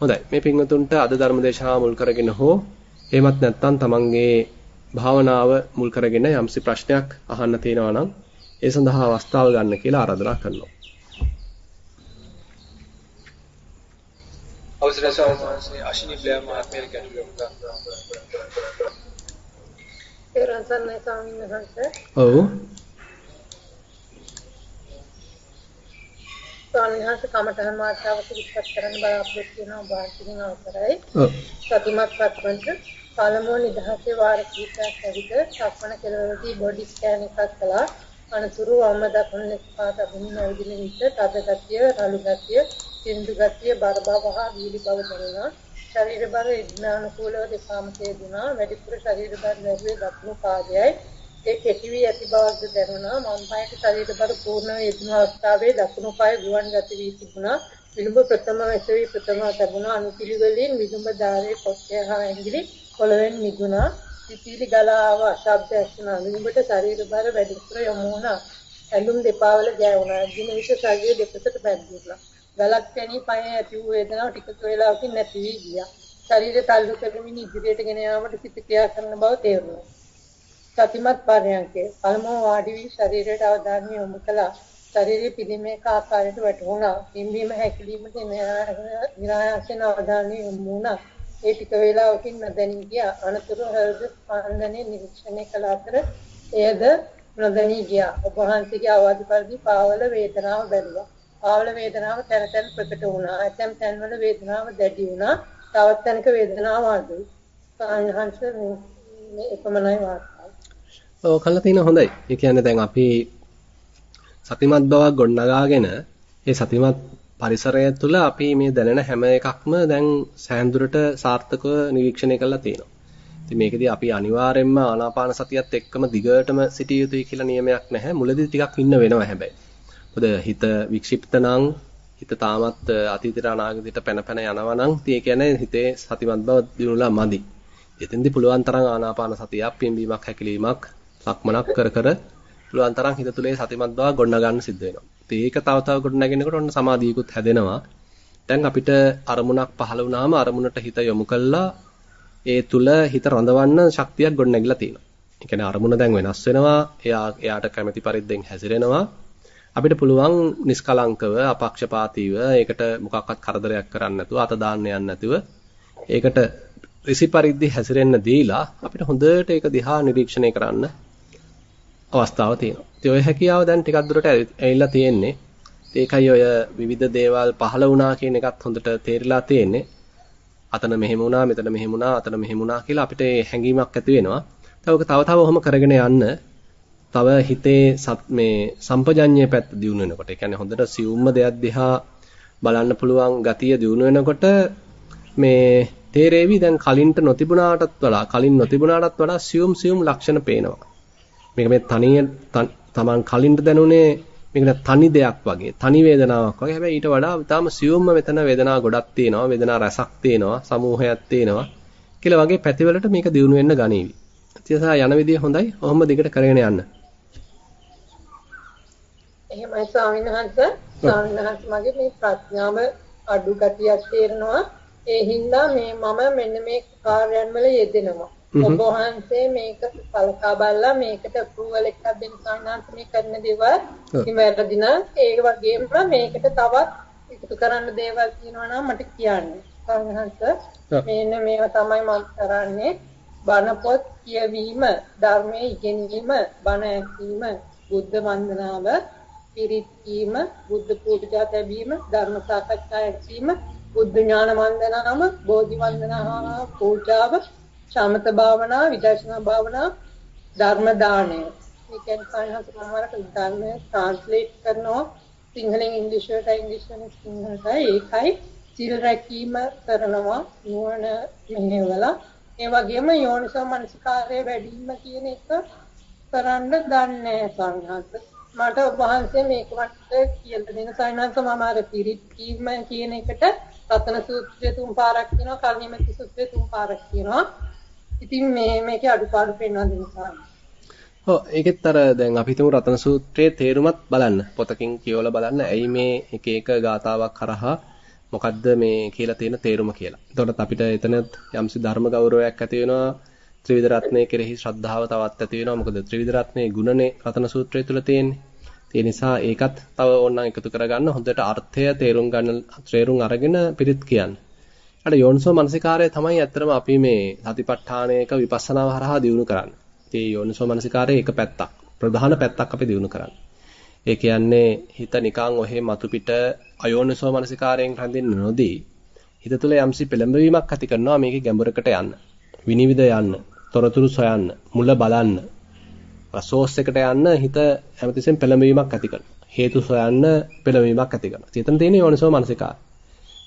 හොඳයි. මේ පින්වතුන්ට අද ධර්මදේශනාව මුල් කරගෙන හෝ එහෙමත් නැත්නම් තමන්ගේ භාවනාව මුල් කරගෙන යම්සි ප්‍රශ්නයක් අහන්න තියෙනවා නම් ඒ සඳහා අවස්ථාව ගන්න කියලා ආරාධනා කරනවා. අවසරයි ස්වාමීන් අශිනි බ්ලෑ මහත්මිය ගැටලුවක් පෙරසන්නයි ස්වාමීන් වහන්සේ. ඔව්. ස්වාමීන් වහන්සේ කමඨහන් මාත්‍රාවක් විස්තර කරන්න බලාපොරොත්තු වෙනවා වාර්තිකින් අවසරයි. ඔව්. සතිමත් පත්වන්ට පළමුව නිදහසේ වාර කිහිපයක් ඇවිද සක්මන කෙළවරදී බොඩි ස්කෑන් එකක් කළා. අනතුරු වම් දකුණු ලෙස පාත අභින්න ඇවිදින විට තද ගතිය, රළු ගතිය, සින්දු ගතිය, බර බව හා වීලි බව දැනුණා. ශරීර බර ඉඥානුකූලව දෙපාම තේදුනා. වැඩිපුර ශරීර බර ලැබුවේ දකුණු පාදයයි. ඒ කෙටි වී ඇති බවක්ද දැනුණා. මම පායට ශරීර බර පූර්ණ යෙදුණු අවස්ථාවේ දකුණු පාය ගුවන් ගති වී තිබුණා. විලුඹ ප්‍රථම වැසවි ප්‍රථම ලැබුණා. අනුපිළිවෙලින් විලුඹ ධාරයේ පොට්ටය හා ඇඟිලි පොළවෙන් මිදුණා. සිතිලි ගලාව ශබ්ද ඇසුණා. විලුඹට ශරීර බර වැඩිපුර යොමු වුණා. ඇඳුම් දෙපා වල ගෑවුණා. දින විට ශරීරය දෙපසට බැඳුණා. ගලක් පැණි පය ඇති වූ වේදනාව ටික වේලාවකින් නැති වී ගියා. ශරීරය තල්ලු කරමින් ඉදිරියට ගෙන යාමට සිත ක්‍රියා කරන බව තේරුණා. සතිමත් පරයන්කේ පළමුව වාඩි වී ශරීරයට අවධානය යොමු කළා. ශරීරයේ පිළිමේක ආකාරයට වැටුණා. පිම්බීම හැකිලීමට නිරායසන අවධානය යොමු වුණා. ඒ ටික වේලාවකින් නොදැනී ගියා. අනතුරු හෘද ස්පන්දනය නිරීක්ෂණය කළ අතර එයද නොදැනී ගියා. ඔබ වහන්සේගේ අවවාද පරිදි පාවල වේදනාව බැලුවා. පාවල වේදනාව තැන තැන ප්‍රකට වුණා. ඇතැම් තැන්වල වේදනාව දැඩි වුණා. තවත් තැනක වේදනාව අඩුයි. සාහංශ මේ එකමනයි වාර්තාව. ඔව් කළා තියෙන හොඳයි. ඒ කියන්නේ දැන් අපි සතිමත් බවක් ගොඩනගාගෙන ඒ සතිමත් පරිසරය තුළ අපි මේ දැනෙන හැම එකක්ම දැන් සෑන්දුරට සාර්ථකව නිරීක්ෂණය කරලා තියෙනවා. ඉතින් මේකෙදී අපි අනිවාර්යයෙන්ම ආනාපාන සතියත් එක්කම දිගටම සිටිය යුතුයි කියලා නියමයක් නැහැ. මුලදී ටිකක් ඉන්න වෙනවා හැබැයි. මොකද හිත වික්ෂිප්ත නම් හිත තාමත් අතීතයට අනාගතයට පැන පැන යනවා නම් ඉතින් ඒ කියන්නේ හිතේ සතිමත් බව දිනුලා මදි. එතෙන්දී පුළුවන් තරම් ආනාපාන සතියක් පිම්බීමක් හැකිලීමක් සක්මනක් කර කර පුළුවන් තරම් හිත තුලේ සතිමත් බව ගොඩනගන්න සිද්ධ වෙනවා. ඒක තව තව ගොඩනගෙනකොට ඔන්න සමාධියකුත් හැදෙනවා. දැන් අපිට අරමුණක් පහළ වුණාම අරමුණට හිත යොමු කළා ඒ තුල හිත රඳවන්න ශක්තියක් ගොඩනැගිලා තියෙනවා. ඒ කියන්නේ අරමුණ දැන් වෙනස් වෙනවා. එයා එයාට කැමැති පරිද්දෙන් හැසිරෙනවා. අපිට පුළුවන් නිස්කලංකව අපක්ෂපාතීව ඒකට මොකක්වත් කරදරයක් කරන්න නැතුව අත දාන්න යන්න නැතුව ඒකට ඍසි පරිද්දි හැසිරෙන්න දීලා අපිට හොඳට ඒක දිහා නිරීක්ෂණය කරන්න අවස්ථාව තියෙනවා. ඉතින් ඔය හැකියාව දැන් ටිකක් දුරට ඇවිල්ලා තියෙන්නේ. ඒකයි ඔය විවිධ දේවල් පහළ වුණා කියන එකත් හොඳට තේරිලා තියෙන්නේ. අතන මෙහෙම වුණා, මෙතන මෙහෙම වුණා, අතන මෙහෙම වුණා කියලා අපිට හැඟීමක් ඇති වෙනවා. තව තව තව ඔහොම කරගෙන යන්න තව හිතේ මේ සම්පජඤ්ඤය පැත්ත දියුණු වෙනකොට, ඒ කියන්නේ හොඳට සියුම්ම දෙයක් දිහා බලන්න පුළුවන් ගතිය දියුණු වෙනකොට මේ තේරෙවි දැන් කලින්ට නොතිබුණාටත් වඩා කලින් නොතිබුණාටත් වඩා සියුම් සියුම් ලක්ෂණ පේනවා. මේක මේ තනිය තමන් කලින්ට දැනුනේ මේක තනි දෙයක් වගේ තනි වේදනාවක් වගේ හැබැයි ඊට වඩා තාම සියුම්ම මෙතන වේදනා ගොඩක් තියෙනවා වේදනා රසක් තියෙනවා සමූහයක් තියෙනවා කියලා වගේ පැතිවලට මේක දියුණු වෙන්න ගනීවි. ඉතින් යන විදිය හොඳයි. ඔහොම දිගට කරගෙන යන්න. එහෙමයි ස්වාමීන් වහන්සේ ස්වාමීන් වහන්සේ මගේ මේ ප්‍රඥාව අඩු ගතියක් තේරෙනවා. ඒ හින්දා මේ මම මෙන්න මේ කාර්යයන් වල යෙදෙනවා. ඔබ වහන්සේ මේක සලකා බලලා මේකට අප්‍රූවල් එකක් දෙන්න සාහනාන්ත මේ කරන දේවල් ඉවැරදි නම් ඒ වගේම මේකට තවත් එකතු කරන්න දේවල් තියෙනවා නම් මට කියන්න. සාහනාන්ත මෙන්න මේවා තමයි මම කරන්නේ. බණ පොත් කියවීම, ධර්මයේ ඉගෙනීම, බණ ඇසීම, බුද්ධ වන්දනාව, පිරිත් කීම, බුද්ධ පූජා ලැබීම, ධර්ම සාකච්ඡා ඇසීම, බුද්ධ ඥාන වන්දනාව, බෝධි වන්දනාව, පූජාව සමත භාවනා, විදර්ශනා භාවනා, ධර්ම දාණය. මේ කියන්නේ සාහස ප්‍රමාණක ධර්මය ට්‍රාන්ස්ලේට් කරනවා. සිංහලෙන් ඉංග්‍රීසියට ඉංග්‍රීසියෙන් සිංහලට ඒකයි සිල් රැකීම කරනවා නුවණ මෙහෙवला ඒ වගේම යෝනිසෝ මනසිකාරය වැඩි වීම කියන එක කරන්න දන්නේ සංඝාත මට වහන්සේ මේක වට කියලා දෙන සයින්ස් මම අර පිරිත් කීම කියන එකට රතන සූත්‍රය තුන් පාරක් කියනවා කර්ණිමති සූත්‍රය තුන් පාරක් කියනවා. ඉතින් මේ මේකේ අඩුපාඩු පෙන්වන්න නිසා. ඔව් ඒකෙත් අර දැන් අපි හිතමු රතන සූත්‍රයේ තේරුමත් බලන්න. පොතකින් කියවලා බලන්න. ඇයි මේ එක එක ගාතාවක් කරහා මොකද්ද මේ කියලා තියෙන තේරුම කියලා. එතකොට අපිට එතන යම්සි ධර්ම ගෞරවයක් ඇති වෙනවා. ත්‍රිවිධ රත්නය කෙරෙහි ශ්‍රද්ධාව තවත් ඇති වෙනවා. මොකද ත්‍රිවිධ රත්නයේ ගුණනේ රතන සූත්‍රය තුල තියෙන්නේ. ඒ නිසා ඒකත් තව ඕනනම් එකතු කරගන්න හොඳට අර්ථය තේරුම් ගන්න තේරුම් අරගෙන පිරිත් කියන්න. අර යෝනිසෝ මනසිකාරය තමයි ඇත්තටම අපි මේ සතිපට්ඨානයක විපස්සනාව හරහා දියුණු කරන්නේ. ඒ යෝනිසෝ මනසිකාරයේ එක පැත්තක්. ප්‍රධාන පැත්තක් අපි දියුණු කරන්නේ. ඒ කියන්නේ හිත නිකන් ඔහෙ මතු පිට අයෝනිසෝ මනසිකාරයෙන් රැඳෙන්න නොදී හිත තුළ යම්සි පෙළඹවීමක් ඇති කරනවා මේකේ ගැඹුරකට යන්න. විනිවිද යන්න, තොරතුරු සොයන්න, මුල බලන්න. සෝස් එකට යන්න හිත හැමතිස්සෙම පෙළඹවීමක් ඇති කරනවා. හේතු සොයන්න පෙළඹවීමක් ඇති කරනවා. එතන තියෙන යෝනිසෝ මනසිකාරය.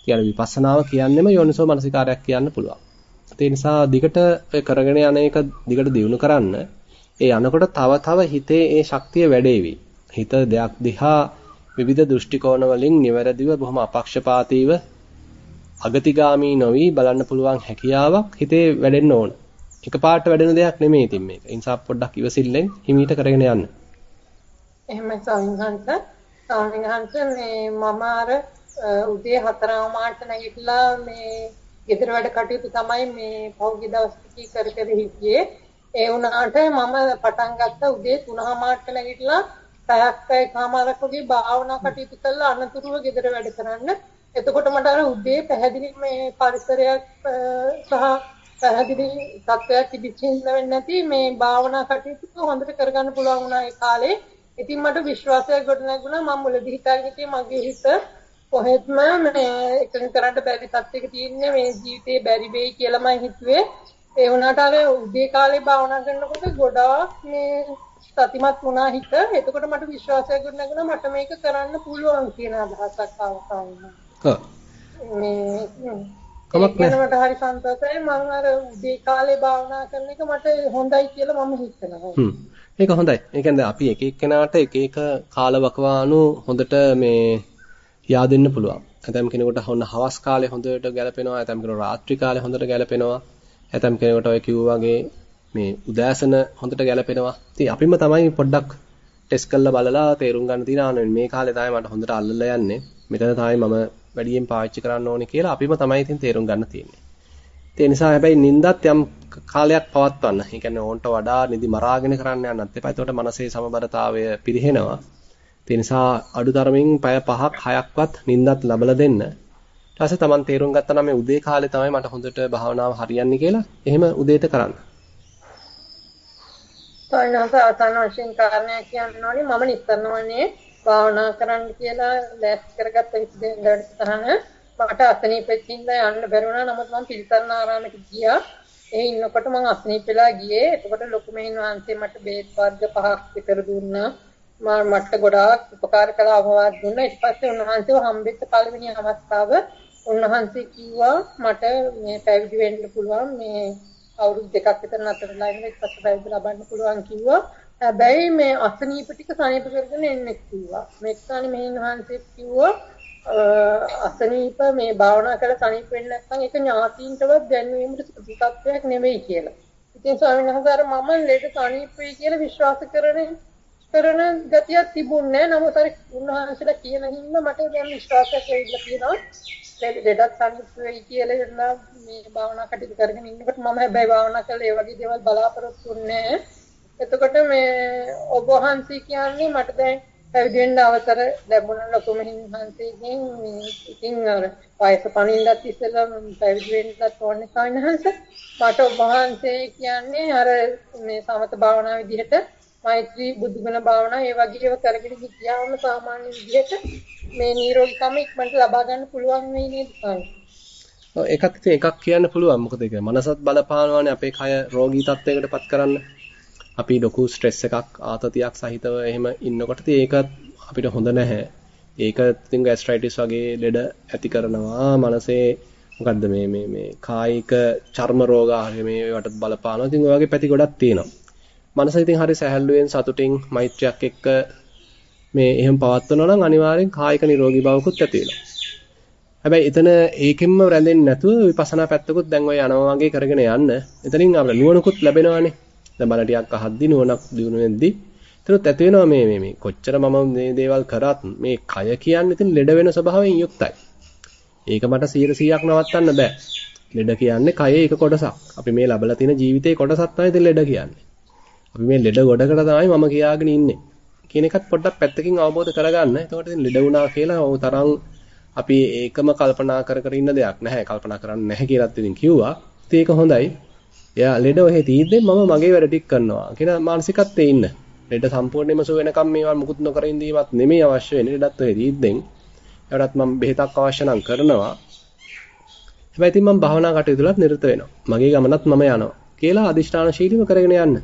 කියන්නේ විපස්සනාව කියන්නෙම යෝනිසෝ මනසිකාරයක් කියන්න පුළුවන්. ඒ නිසා දිගට කරගෙන යන එක දිගට දියුණු කරන්න ඒ යනකොට තව තව හිතේ ඒ ශක්තිය වැඩේවි. හිත දෙයක් දිහා විවිධ දෘෂ්ටි කෝණ වලින් නිවැරදිව බොහොම අපක්ෂපාතීව අගතිගාමී නොවි බලන්න පුළුවන් හැකියාවක් හිතේ වැඩෙන්න ඕන. එකපාරට වැඩෙන දෙයක් නෙමෙයි ඉතින් මේක. ඒ නිසා පොඩ්ඩක් ඉවසිල්ලෙන් හිමීට කරගෙන යන්න. එහෙමයි ස්වාමීන් ස්වාමීන් මේ මම අර උදේ 4 මාට නැගිටලා මේ ගෙදර වැඩ කටයුතු තමයි මේ පහුගිය දවස් ටිකේ කර කර හිටියේ. ඒ වුණාට මම පටන් ගත්ත උදේ 3 මාට නැගිටලා පැයක් පැයකමාරක් වගේ භාවනා කටයුතු කරලා අනතුරුව ගෙදර වැඩ කරන්න. එතකොට මට අර උදේ පැහැදිලි මේ පරිසරයක් සහ පැහැදිලි තත්ත්වයක් තිබිච්චින් වෙන්නේ නැති මේ භාවනා කටයුතු හොඳට කරගන්න පුළුවන් වුණා ඒ කාලේ. ඉතින් මට විශ්වාසයක් ගොඩනැගුණා මම මුලදී හිතාගෙන හිටියේ මගේ හිත කොහෙත්ම එකඟ කරන්න බැරි තත්යක තියෙන්නේ මේ ජීවිතේ බැරි වෙයි කියලා මම හිතුවේ. ඒ වුණාට අර උදේ කාලේ භාවනා කරනකොට ගොඩාක් මේ සතිමත් වුණා හිත. එතකොට මට විශ්වාසයක් ගොඩනගුණා මට මේක කරන්න පුළුවන් කියන අදහසක් ආවා. මට හරි සන්තෝෂයි මම අර උදේ කාලේ භාවනා කරන එක මට හොඳයි කියලා මම හිතනවා. ඒක හොඳයි. ඒ කියන්නේ අපි එක එක්කෙනාට එක එක කාලවකවානු හොඳට මේ yaadෙන්න පුළුවන්. ඇතම් කෙනෙකුට හොන්න හවස් කාලේ හොඳට ගැලපෙනවා. ඇතම් කෙනෙකුට රාත්‍රී කාලේ හොඳට ගැලපෙනවා. ඇතම් කෙනෙකුට ඔය කිව්වා වගේ මේ උදෑසන හොඳට ගැලපෙනවා. ඉතින් අපිම තමයි පොඩ්ඩක් ටෙස්ට් කරලා බලලා තේරුම් ගන්න තියෙනවා මේ කාලේ තමයි මට හොඳට අල්ලලා යන්නේ. මෙතන තමයි මම වැඩියෙන් පාවිච්චි කරන්න ඕනේ කියලා අපිම තමයි ඉතින් තේරුම් ගන්න තියෙන්නේ. ඒ නිසා හැබැයි නිින්දත් යම් කාලයක් පවත්වන්න. ඒ කියන්නේ ඕන්ට වඩා නිදි මරාගෙන කරන්න යන්නත් එපා. එතකොට මනසේ සමබරතාවය පිරිහෙනවා. ඒ නිසා අඩුතරමින් පැය 5ක් 6ක්වත් නිින්දත් ලබලා දෙන්න. ඊට පස්සේ Taman තේරුම් ගත්තා නම් මේ උදේ කාලේ තමයි මට හොඳට භාවනාව හරියන්නේ කියලා. එහෙම උදේට කරන්න. සයනස අතන වශයෙන් කාරණයක් කියනෝනේ මම නිස්සරණවනේ භාවනා කරන්න කියලා ලෑස්ති කරගත්ත විදිහට තරන මට අසනීපෙකින්ද යන්න බැරුණා නමුත් මම පිළිසරණ ආරාමයට ගියා ඒ ඉන්නකොට මම අසනීප වෙලා ගියේ එතකොට ලොකු මෙහින් වහන්සේ මට බේත් වර්ග පහක් විතර දුන්නා මම මට ගොඩාක් උපකාර කළා අවවාද දුන්නා ඊට පස්සේ උන්වහන්සේව හම්බෙච්ච පළවෙනි අවස්ථාව උන්වහන්සේ කිව්වා මට මේ පැවිදි වෙන්න පුළුවන් මේ අවුරුදු දෙකක් විතර නතරලා ඉන්න ඊට පස්සේ පැවිදි ලබන්න පුළුවන් කිව්වා. හැබැයි මේ අසනීප ටික සනීප කරගෙන එන්න කිව්වා. මෙක්කානි මෙහින් වහන්සේ කිව්වා අසනීප මේ භාවනා කරලා සනීප වෙන්න නැත්නම් ඒක ඥාතීන්ටවත් දැන්වීමට සුදුසුත්වයක් නෙවෙයි කියලා. ඉතින් ස්වාමීන් වහන්සේ අර මම ලෙඩ සනීප වෙයි කියලා විශ්වාස කරන කරන ගතියක් තිබුණේ නැහැ. නමුත් අර උන්වහන්සේලා කියන හින්දා මට දැන් විශ්වාසයක් ඇවිල්ලා තියෙනවා. ලෙඩක් සනීප වෙයි කියලා ඉන්නා මේ භාවනා කටයුතු කරගෙන ඉන්නකොට මම හැබැයි භාවනා කළා ඒ වගේ දේවල් බලාපොරොත්තු වෙන්නේ එතකොට මේ ඔබ වහන්සේ කියන්නේ මට දැන් පැවිදි වෙන්න අවසර ලැබුණා ලොකු මහින්වහන්සේගෙන් ඉතින් අර වයස පණින්නත් ඉස්සෙල්ලා පැවිදි වෙන්නත් ඕනේ සායනහස මට ඔබ වහන්සේ කියන්නේ අර මේ සමත භාවනා විදිහට මෛත්‍රී බුද්ධගුණ භාවනා ඒ වගේ ඒවා කරගෙන ගියාම සාමාන්‍ය විදිහට මේ නිරෝගීකම ඉක්මනට ලබා ගන්න පුළුවන් වෙයි නේද සාමි ඔව් ඒකත් ඉතින් එකක් කියන්න පුළුවන්. මොකද ඒක මනසත් බලපානවානේ අපේ කය රෝගී තත්යකටපත් කරන්න. අපි ලොකු ස්ට්‍රෙස් එකක් ආතතියක් සහිතව එහෙම ඉන්නකොට ඒක අපිට හොඳ නැහැ. ඒක ඉතින් ગેස්ට්‍රයිටිස් වගේ ලෙඩ ඇති කරනවා. මනසේ මොකද්ද මේ මේ මේ කායික චර්ම රෝග ආදී මේවට බලපානවා. ඉතින් ඔය වගේ පැති ගොඩක් තියෙනවා. මනස ඉතින් හරි සැහැල්ලුවෙන් සතුටින් මෛත්‍රියක් එක්ක මේ එහෙම පවත්වනවා නම් අනිවාර්යෙන් කායික නිරෝගී බවකුත් ඇති වෙනවා. හැබැයි එතන ඒකෙන්ම රැඳෙන්නේ නැතුව විපස්සනා පැත්තකුත් දැන් ඔය යනවා වගේ කරගෙන යන්න. එතනින් අපිට නුවණකුත් ලැබෙනවානේ. දැන් බල ටිකක් අහද්දි නුවණක් දිනු වෙද්දි එතනත් ඇති වෙනවා මේ මේ මේ කොච්චර මම මේ දේවල් කරත් මේ කය කියන්නේ ඉතින් ලෙඩ වෙන ස්වභාවයෙන් යුක්තයි. ඒක මට 100%ක් නවත්තන්න බෑ. ලෙඩ කියන්නේ කයේ එක කොටසක්. අපි මේ ලබලා තියෙන ජීවිතේ කොටසක් තමයි ලෙඩ කියන්නේ. අපි මේ ලෙඩ ගොඩකට තමයි මම කියාගෙන ඉන්නේ. කියන එකත් පොඩ්ඩක් පැත්තකින් අවබෝධ කරගන්න. එතකොට ඉතින් ලෙඩ වුණා කියලා ඔය තරම් අපි ඒකම කල්පනා කර කර ඉන්න දෙයක් නැහැ. කල්පනා කරන්නේ නැහැ කියලාත් ඉතින් කිව්වා. ඉතින් ඒක හොඳයි. එයා ලෙඩ ඔහෙ තීද්දෙන් මම මගේ වැඩ ටික කරනවා කියන මානසිකත්වයේ ඉන්න. ලෙඩ සම්පූර්ණයෙන්ම සුව වෙනකම් මේවා මුකුත් නොකර ඉඳීමත් නෙමෙයි අවශ්‍ය වෙන්නේ. ලෙඩත් ඔහෙ තීද්දෙන්. ඒවටත් මම බෙහෙතක් අවශ්‍ය නම් කරනවා. හැබැයි ඉතින් මම භාවනා කටයුතු වලත් නිරත වෙනවා. මගේ ගමනත් මම යනවා. කියලා අදිෂ්ඨානශීලීව කරගෙන යන්න.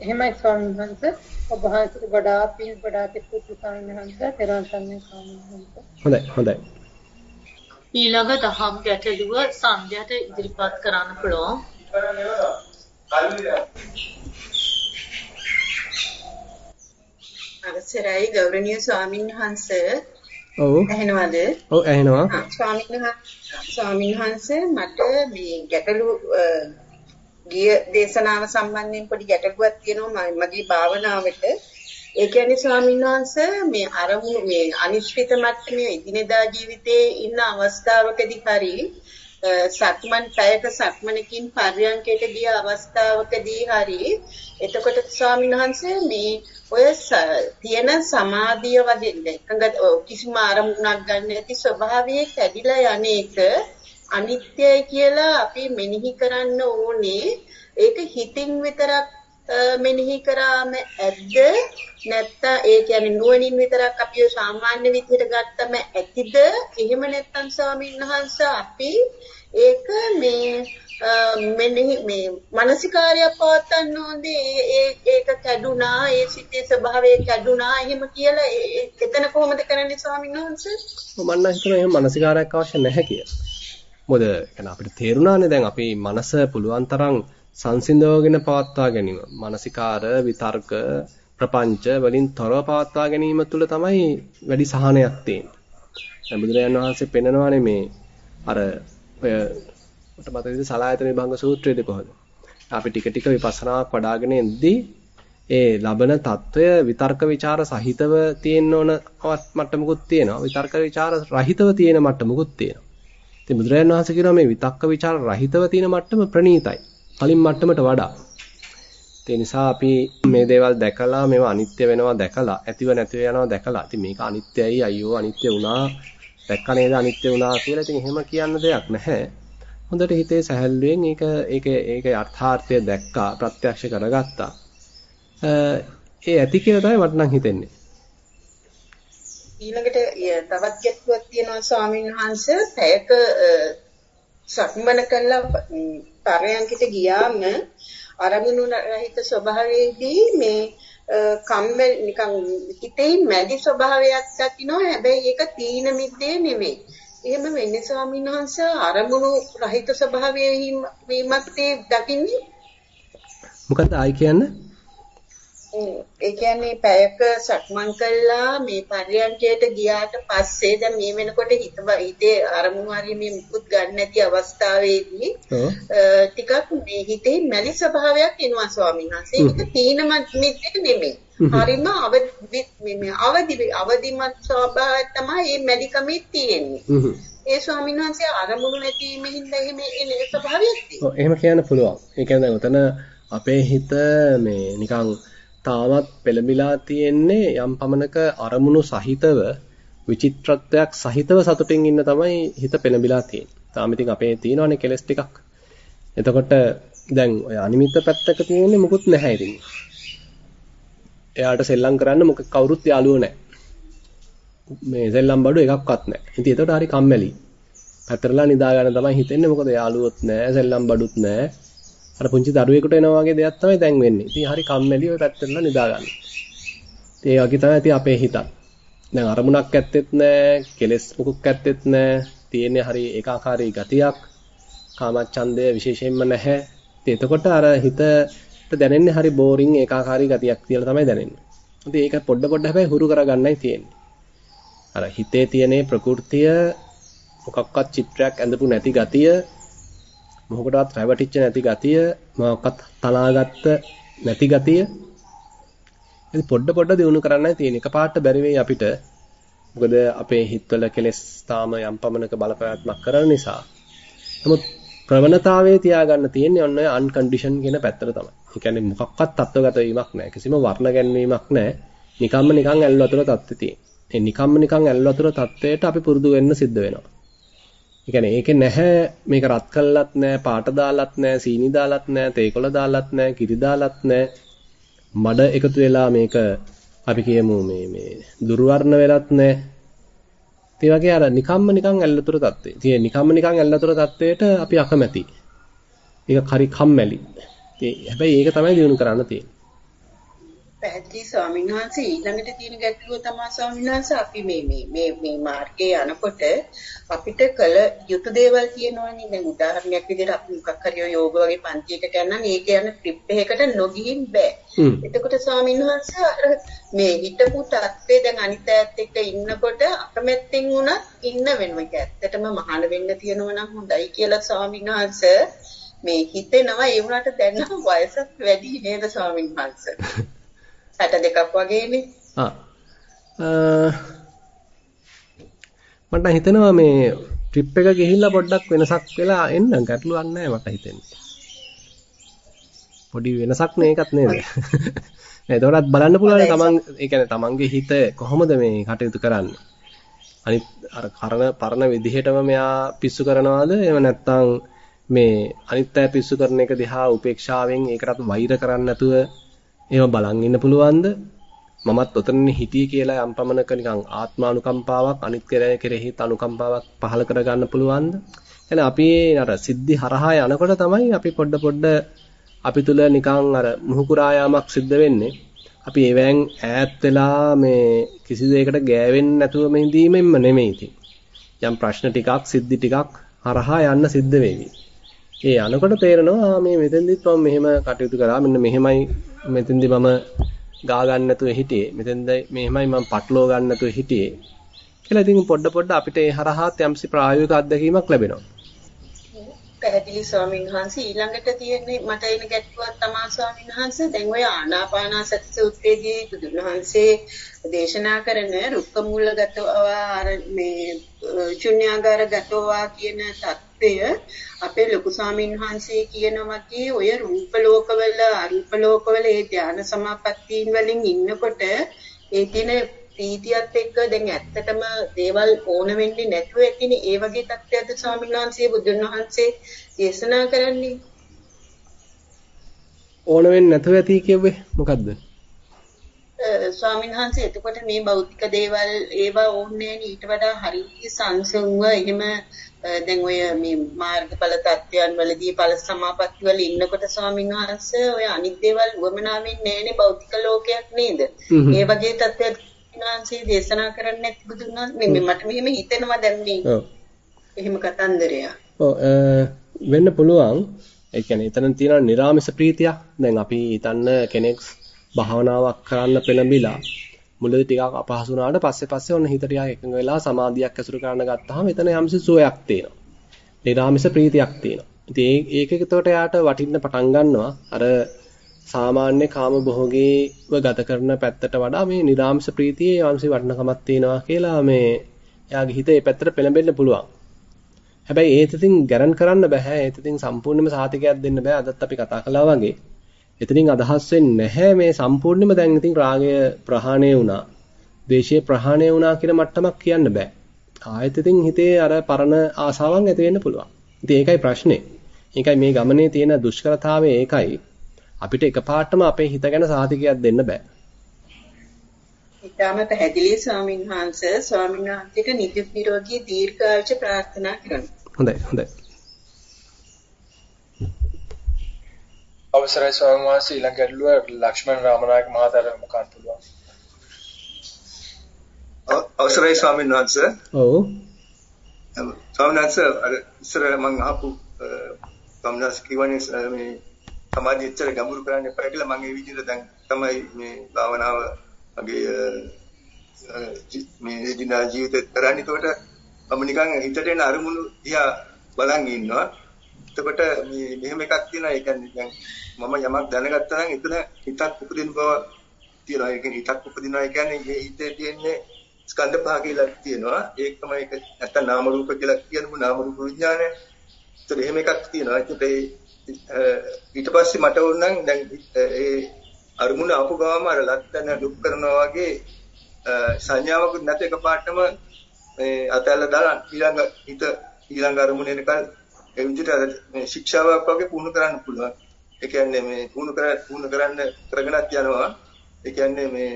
එහෙමයි ස්වාමීන් වහන්සේ. ඔබ වහන්සේට වඩා පින් වඩා තෙපුතු ස්වාමීන් වහන්සේ පෙරවන් සම්මේ ස්වාමීන් වහන්සේ. හොඳයි හොඳයි. ඊළඟ දහම් ගැටලුව සංඝයාට ඉදිරිපත් කරන්න පුළුවන්. අවසරයි ගෞරවනීය ස්වාමීන් වහන්සේ. ඔව්. ඇහෙනවද? ඔව් ඇහෙනවා. ස්වාමීන් ස්වාමීන් වහන්සේ මට මේ ගැටලු ගිය දේශනාව සම්බන්ධයෙන් පොඩි ගැටලුවක් තියෙනවා මගේ භාවනාවට. ඒ කියන්නේ ස්වාමීන් වහන්සේ මේ අරමුණු මේ අනිශ්චිත මට්ටමේ ඉදිනදා ජීවිතයේ ඉන්න අවස්ථාවකදී හරි සක්මන් පැයක සක්මනකින් පර්යංකයට ගිය අවස්ථාවකදී හරි එතකොට ස්වාමීන් වහන්සේ මේ ඔය තියෙන සමාධිය වගේ එකඟ කිසිම අරමුණක් ගන්න නැති ස්වභාවයේ කැඩිලා යන්නේක අනිත්‍යයි කියලා අපි මෙනෙහි කරන්න ඕනේ. ඒක හිතින් විතරක් මෙනෙහි කරාම ඇද්ද? නැත්නම් ඒ කියන්නේ නුවණින් විතරක් අපි සාමාන්‍ය විදිහට ගත්තම ඇතිද? එහෙම නැත්නම් ස්වාමීන් වහන්සේ අපි ඒක මේ මෙනෙහි මේ මානසිකාර්ය පවත්න්න ඕනේ. ඒ ඒක කැඩුනා ඒ සිතේ ස්වභාවය කැඩුනා එහෙම කියලා එතන කොහොමද කරන්නේ ස්වාමීන් වහන්සේ? මම නම් හිතනවා එහෙම මානසිකාරයක් අවශ්‍ය නැහැ කියලා. මොකද يعني අපිට තේරුණානේ දැන් අපේ මනස පුළුවන් තරම් සංසිඳවගෙන පවත්වා ගැනීම. මානසිකාර විතර්ක ප්‍රපංච වලින් තොරව පවත්වා ගැනීම තුළ තමයි වැඩි සහනයක් තියෙන්නේ. දැන් බුදුරජාණන් වහන්සේ පෙන්නනවානේ මේ අර ඔය මට මතකද සලායතන විභංග සූත්‍රයේදී කොහොමද? අපි ටික ටික විපස්සනාවක් වඩ아가ගෙන ඉඳදී ඒ ලබන తত্ত্বය විතර්ක ਵਿਚාර සහිතව තියෙන්න ඕන මට්ටමකුත් තියෙනවා විතර්ක ਵਿਚාර රහිතව තියෙන මට්ටමකුත් තියෙනවා ඉතින් බුදුරජාණන් වහන්සේ කියනවා මේ විතක්ක ਵਿਚාර රහිතව තියෙන මට්ටම ප්‍රණීතයි. කලින් මට්ටමට වඩා. ඒ නිසා අපි මේ දේවල් දැකලා මේවා අනිත්‍ය වෙනවා දැකලා ඇතිව නැතිව යනවා දැකලා ඉතින් මේක අනිත්‍යයි අයියෝ අනිත්‍ය වුණා දැක්ක නේද අනිත්‍ය වුණා කියලා ඉතින් එහෙම කියන්න දෙයක් නැහැ. හොඳට හිතේ සැහැල්ලුවෙන් ඒක ඒක ඒකේ අර්ථාර්ථය දැක්කා ප්‍රත්‍යක්ෂ කරගත්තා. ඒ ඇති කියලා තමයි මට නම් හිතෙන්නේ. ඊළඟට තවත් ගැටලුවක් තියෙනවා ස්වාමීන් වහන්සේ. පැයක සක්මන කළා පරයන්කිට ගියාම අරමුණු රහිත ස්වභාවයේදී මේ කම්මැලි නිකන් හිතේ මැදි ස්වභාවයක් දකින්න හැබැයි ඒක තීන මිද්දේ නෙමෙයි. එහෙම වෙන්නේ ස්වාමීන් වහන්සේ අරමුණු රහිත ස්වභාවයේ වීමත් දකින්නේ? මොකද්ද ආයි කියන්නේ? ඒ කියන්නේ පැයක සක්මන් කළා මේ පරියන්කයට ගියාට පස්සේ දැන් මේ වෙනකොට හිත හිතේ අරමුණු හරිය මේ මුකුත් ගන්න නැති අවස්ථාවේදී ටිකක් මේ හිතේ මැලි ස්වභාවයක් එනවා ස්වාමීන් වහන්සේ. ඒක තීනමත් නෙමෙයි. හරිම අවදි මේ අවදි අවදිමත් ස්වභාවය තමයි මේ මැලිකමේ තියෙන්නේ. ඒ ස්වාමීන් වහන්සේ අරමුණු නැතිවීම හින්දා එහෙම එන ස්වභාවයක් තියෙනවා. ඔව් එහෙම කියන්න පුළුවන්. ඒ කියන්නේ උතන අපේ හිත මේ නිකන් තාමත් පෙළඹිලා තියෙන්නේ යම් පමණක අරමුණු සහිතව විචිත්‍රත්වයක් සහිතව සතුටින් ඉන්න තමයි හිත පෙළඹිලා තියෙන්නේ. තාම ඉතින් අපේ තියෙනවනේ කෙලස් ටිකක්. එතකොට දැන් ඔය අනිමිත්ත පැත්තක තියෙන්නේ මුකුත් නැහැ ඉතින්. එයාට සෙල්ලම් කරන්න මොකක් කවුරුත් යාළුවෝ නැහැ. මේ සෙල්ලම් බඩු එකක්වත් නැහැ. ඉතින් ඒකට හරි කම්මැලි. පැතරලා නිදා ගන්න තමයි හිතෙන්නේ මොකද යාළුවොත් නැහැ, සෙල්ලම් බඩුත් නැහැ. අර පුංචි දරුවෙකුට එනවා වගේ දෙයක් තමයි දැන් වෙන්නේ. ඉතින් හරි කම්මැලි ඔය පැත්තටලා නිදා ගන්න. ඉතින් ඒ වගේ තමයි ඉතින් අපේ හිතත්. දැන් අරමුණක් ඇත්තෙත් නැහැ, කෙලස් මුකුක් ඇත්තෙත් නැහැ. තියෙන්නේ හරි ඒකාකාරී ගතියක්. කාමච්ඡන්දය විශේෂයෙන්ම නැහැ. ඉතින් එතකොට අර හිතට දැනෙන්නේ හරි බෝරින් ඒකාකාරී ගතියක් කියලා තමයි දැනෙන්නේ. ඉතින් ඒක පොඩ පොඩ හැබැයි හුරු කරගන්නයි තියෙන්නේ. අර හිතේ තියෙන ප්‍රകൃතිය මොකක්වත් චිත්‍රයක් ඇඳපු නැති ගතිය මොකකටවත් රැවටිච්ච නැති ගතිය මොකක්වත් තලාගත්ත නැති ගතිය ඉතින් පොඩ පොඩ දිනු කරන්නයි තියෙන එකපාරට බැරි වෙයි අපිට මොකද අපේ හිතවල කෙලෙස් තාම යම් පමණක බලපෑමක් කරන නිසා. නමුත් ප්‍රවණතාවයේ තියාගන්න තියෙන්නේ ඔන්න ඔය අන්කන්ඩිෂන් කියන පැත්තට තමයි. ඒ කියන්නේ මොකක්වත් තත්වගත වීමක් නැහැ. කිසිම වර්ණ ගැන්වීමක් නැහැ. නිකම්ම නිකන් ඇල් වතුර තත්ත්වය තියෙන. ඒ නිකම්ම නිකන් ඇල් වතුර තත්ත්වයට අපි පුරුදු වෙන්න සිද්ධ වෙනවා. ඒ කියන්නේ ඒකේ නැහැ මේක රත් කළලත් නැහැ, පාට දාලත් නැහැ, සීනි දාලත් නැහැ, තේකොළ දාලත් නැහැ, කිරි දාලත් නැහැ. මඩ එකතු වෙලා මේක අපි කියමු මේ මේ දුර්වර්ණ වෙලත් නැහැ. ඒ වගේ අර නිකම්ම නිකන් ඇල්ලතුර තත්ත්වේ. ඉතින් නිකම්ම නිකන් ඇල්ලතුර තත්ත්වයට අපි අකමැති. ඒක හරි කම්මැලි. ඉතින් හැබැයි ඒක තමයි දිනු කරන්න තියෙන්නේ. පැහැදිලි ස්වාමීන් වහන්සේ ඊළඟට තියෙන ගැටලුව තමයි ස්වාමීන් වහන්සේ අපි මේ මේ මේ මේ මාර්ගයේ යනකොට අපිට කළ යුතු දේවල් තියෙනවනේ දැන් උදාහරණයක් විදිහට අපි මොකක් හරි යෝග වගේ පන්තියකට යනනම් ඒක යන ට්‍රිප් එකකට නොගිහින් බෑ. එතකොට ස්වාමීන් වහන්සේ අර මේ හිතපු තත්ත්වේ දැන් අනිත් ඈත් එක්ක ඉන්නකොට අකමැත්තෙන් වුණත් ඉන්න වෙනවා. ඒක ඇත්තටම මහාන වෙන්න තියෙනවා නම් හොඳයි කියලා ස්වාමීන් වහන්සේ මේ හිතෙනවා ඒ වුණාට දැන් නම් වයසත් වැඩි නේද ස්වාමීන් වහන්සේ. 62ක් වගේනේ. ආ මට හිතෙනවා මේ ට්‍රිප් එක ගිහිල්ලා පොඩ්ඩක් වෙනසක් වෙලා එන්න ගැටලුවක් නැහැ මට හිතෙන්නේ. පොඩි වෙනසක් නේ ඒකත් නේද? එතකොටත් බලන්න පුළුවන් තමන් ඒ කියන්නේ තමන්ගේ හිත කොහොමද මේ කටයුතු කරන්නේ. අනිත් අර කරන පරණ විදිහටම මෙයා පිස්සු කරනවාද එහෙම නැත්නම් මේ අනිත් අය පිස්සු කරන එක දිහා උපේක්ෂාවෙන් ඒකටත් වෛර කරන්නේ නැතුව එහෙම බලන් ඉන්න පුළුවන්ද? මමත් ඔතනනේ හිටියේ කියලා යම් පමණක නිකන් ආත්මානුකම්පාවක් අනිත් කෙරෙහි අනුකම්පාවක් පහල කරගන්න පුළුවන්ද? එහෙනම් අපි අර සිද්ධි හරහා යනකොට තමයි අපි පොඩ පොඩ අපි තුල නිකන් අර මුහුකුරා යාමක් සිද්ධ වෙන්නේ. අපි ඒවෙන් ඈත් වෙලා මේ කිසි දෙයකට ගෑවෙන්නේ නැතුව මෙහිදීමෙන්ම නෙමෙයි ඉතින්. යම් ප්‍රශ්න ටිකක් සිද්ධි ටිකක් හරහා යන්න සිද්ධ වෙවි. ඒ යනකොට තේරෙනවා මේ මෙතෙන්දිත් මම මෙහෙම කටයුතු කරා. මෙන්න මෙහෙමයි මෙතෙන්දි මම ගා ගන්න නැතුව හිටියේ. මෙතෙන්ද මෙහෙමයි මම පටලවා ගන්න නැතුව හිටියේ. කියලා ඉතින් පොඩ පොඩ අපිට ඒ හරහා යම්සි ප්‍රායෝගික අත්දැකීමක් ලැබෙනවා. පැහැදිලි ස්වාමීන් වහන්සේ. ඊළඟට තියෙන්නේ මට එන ගැටලුවක් තමයි ස්වාමීන් වහන්සේ. දැන් ඔය ආනාපානසති සූත්‍රයේදී බුදුන් වහන්සේ දේශනා කරන රුක්ක මූලගතවා අර මේ ශුන්‍යාගාරගතවා කියන தත්ත්වය අපේ ලොකු ස්වාමීන් වහන්සේ කියනවා කී ඔය රූප ලෝකවල අරූප ලෝකවල ඒ ධානා සමාපත්තීන් වලින් ඉන්නකොට ඒ තියෙන ප්‍රීතියත් එක්ක දැන් ඇත්තටම දේවල් ඕන වෙන්නේ නැතුව ඇතිනේ. ඒ වගේ තත්ත්වයක්ද ස්වාමීන් වහන්සේ බුදුන් වහන්සේ දේශනා කරන්නේ? ඕන වෙන්නේ නැතුව ඇති කියුවේ මොකද්ද? ස්වාමීන් වහන්සේ එතකොට මේ භෞතික දේවල් ඒවා ඕනේ ඊට වඩා හරි සංසුන්ව එහෙම දැන් ඔය මේ මාර්ගඵල තත්ත්වයන් වලදී ඵල සමාපatti වල ඉන්නකොට ස්වාමීන් වහන්සේ ඔය අනිත් දේවල් වමනාවෙන් නැහැනේ භෞතික ලෝකයක් නේද? ඒ වගේ තත්ත්වයක් වහන්සේ දේශනා කරන්නේ නැති බුදුන් වහන්සේ මේ මට මෙහෙම හිතෙනවා දැන් මේ. ඔව්. එහෙම කතන්දරයක්. ඔව් වෙන්න පුළුවන්. ඒ කියන්නේ එතන තියෙන නිර්ාමස ප්‍රීතියක්. දැන් අපි හිතන්න කෙනෙක් භාවනාවක් කරන්න පෙළඹිලා මුලදී ටිකක් අපහසු වුණාට පස්සේ පස්සේ ඔන්න හිත ටිකක් එකඟ වෙලා සමාධියක් ඇසුරු කරන්න ගත්තාම එතන යම්සි සුවයක් තියෙනවා. නිර්ාමස ප්‍රීතියක් තියෙනවා. ඉතින් ඒක එතකොට යාට වටින්න පටන් ගන්නවා. අර සාමාන්‍ය කාම භෝගීව ගත කරන පැත්තට වඩා මේ නිරාමස ප්‍රීතියේ වංශي වටිනකමක් තියෙනවා කියලා මේ එයාගේ හිත ඒ පැත්තට පෙළඹෙන්න පුළුවන්. හැබැයි ඒත් ඉතින් ගැරන් කරන්න බෑ. ඒත් ඉතින් සම්පූර්ණයෙන්ම සාතිකයක් දෙන්න බෑ. අදත් අපි කතා කළා වගේ. එතනින් අදහස් වෙන්නේ නැහැ මේ සම්පූර්ණයෙන්ම දැන් ඉතින් රාගය ප්‍රහාණය වුණා. ද්වේෂය ප්‍රහාණය වුණා කියන මට්ටමක් කියන්න බෑ. ආයෙත් ඉතින් හිතේ අර පරණ ආසාවන් ඇති වෙන්න පුළුවන්. ඉතින් ඒකයි ප්‍රශ්නේ. ඒකයි මේ ගමනේ තියෙන දුෂ්කරතාවය ඒකයි. අපිට එකපාරටම අපේ හිත ගැන සාතිකයක් දෙන්න බෑ. ඊටම පැහැදිලි ස්වාමීන් වහන්සේ ස්වාමීන් වහන්සේට නිදුක් නිරෝගී දීර්ඝායුෂ ප්‍රාර්ථනා කරනවා. හොඳයි හොඳයි. අවසරයි ස්වාමීන් වහන්සේ ඊළඟ ගැටලුව ලක්ෂ්මන් රාමනායක මහතාට මොකක්ද පුළුවන්? අවසරයි ස්වාමීන් වහන්සේ. ඔව්. ස්වාමීන් වහන්සේ අර ඉස්සර මම අහපු ස්වාමීන් වහන්සේ කියවනේ මේ සමාධිය එච්චර ගැඹුරු කරන්න එපා කියලා මම ඒ විදිහට දැන් තමයි මේ භාවනාව මගේ මේ දිනා ජීවිතේ කරන්නේ. ඒකට මම නිකන් හිතට එන අරමුණු දිහා බලන් ඉන්නවා. එතකොට මේ මෙහෙම එකක් තියෙනවා. ඒ කියන්නේ දැන් මම යමක් දැනගත්තා නම් එතන හිතක් උපදින බව තියෙනවා. ඒ කියන්නේ හිතක් උපදිනවා කියන්නේ මේ හිතේ තියෙන්නේ ස්කන්ධ පහ කියලා තියෙනවා. ඒක තමයි ඒක නැත්තම් නාම රූප කියලා කියනු නාම රූප විඥානය. ඒතර එහෙම එකක් තියෙනවා. ඒකට ඊට පස්සේ මට ඕනනම් දැන් ඒ අරමුණ ආපු ගාම අර ලක්තන දුක් කරනවා වගේ සංඥාවක් නැත එකපාරටම මේ අතල්ල දාලා ඊළඟ හිත ඊළඟ අරමුණ එනකල් ඒ විදිහට මේ ශික්ෂාවක් වගේ පුහුණු කරන්න පුළුවන්. ඒ කියන්නේ මේ පුහුණු කර පුහුණු කරන්න කරගෙනත් යනවා. ඒ කියන්නේ මේ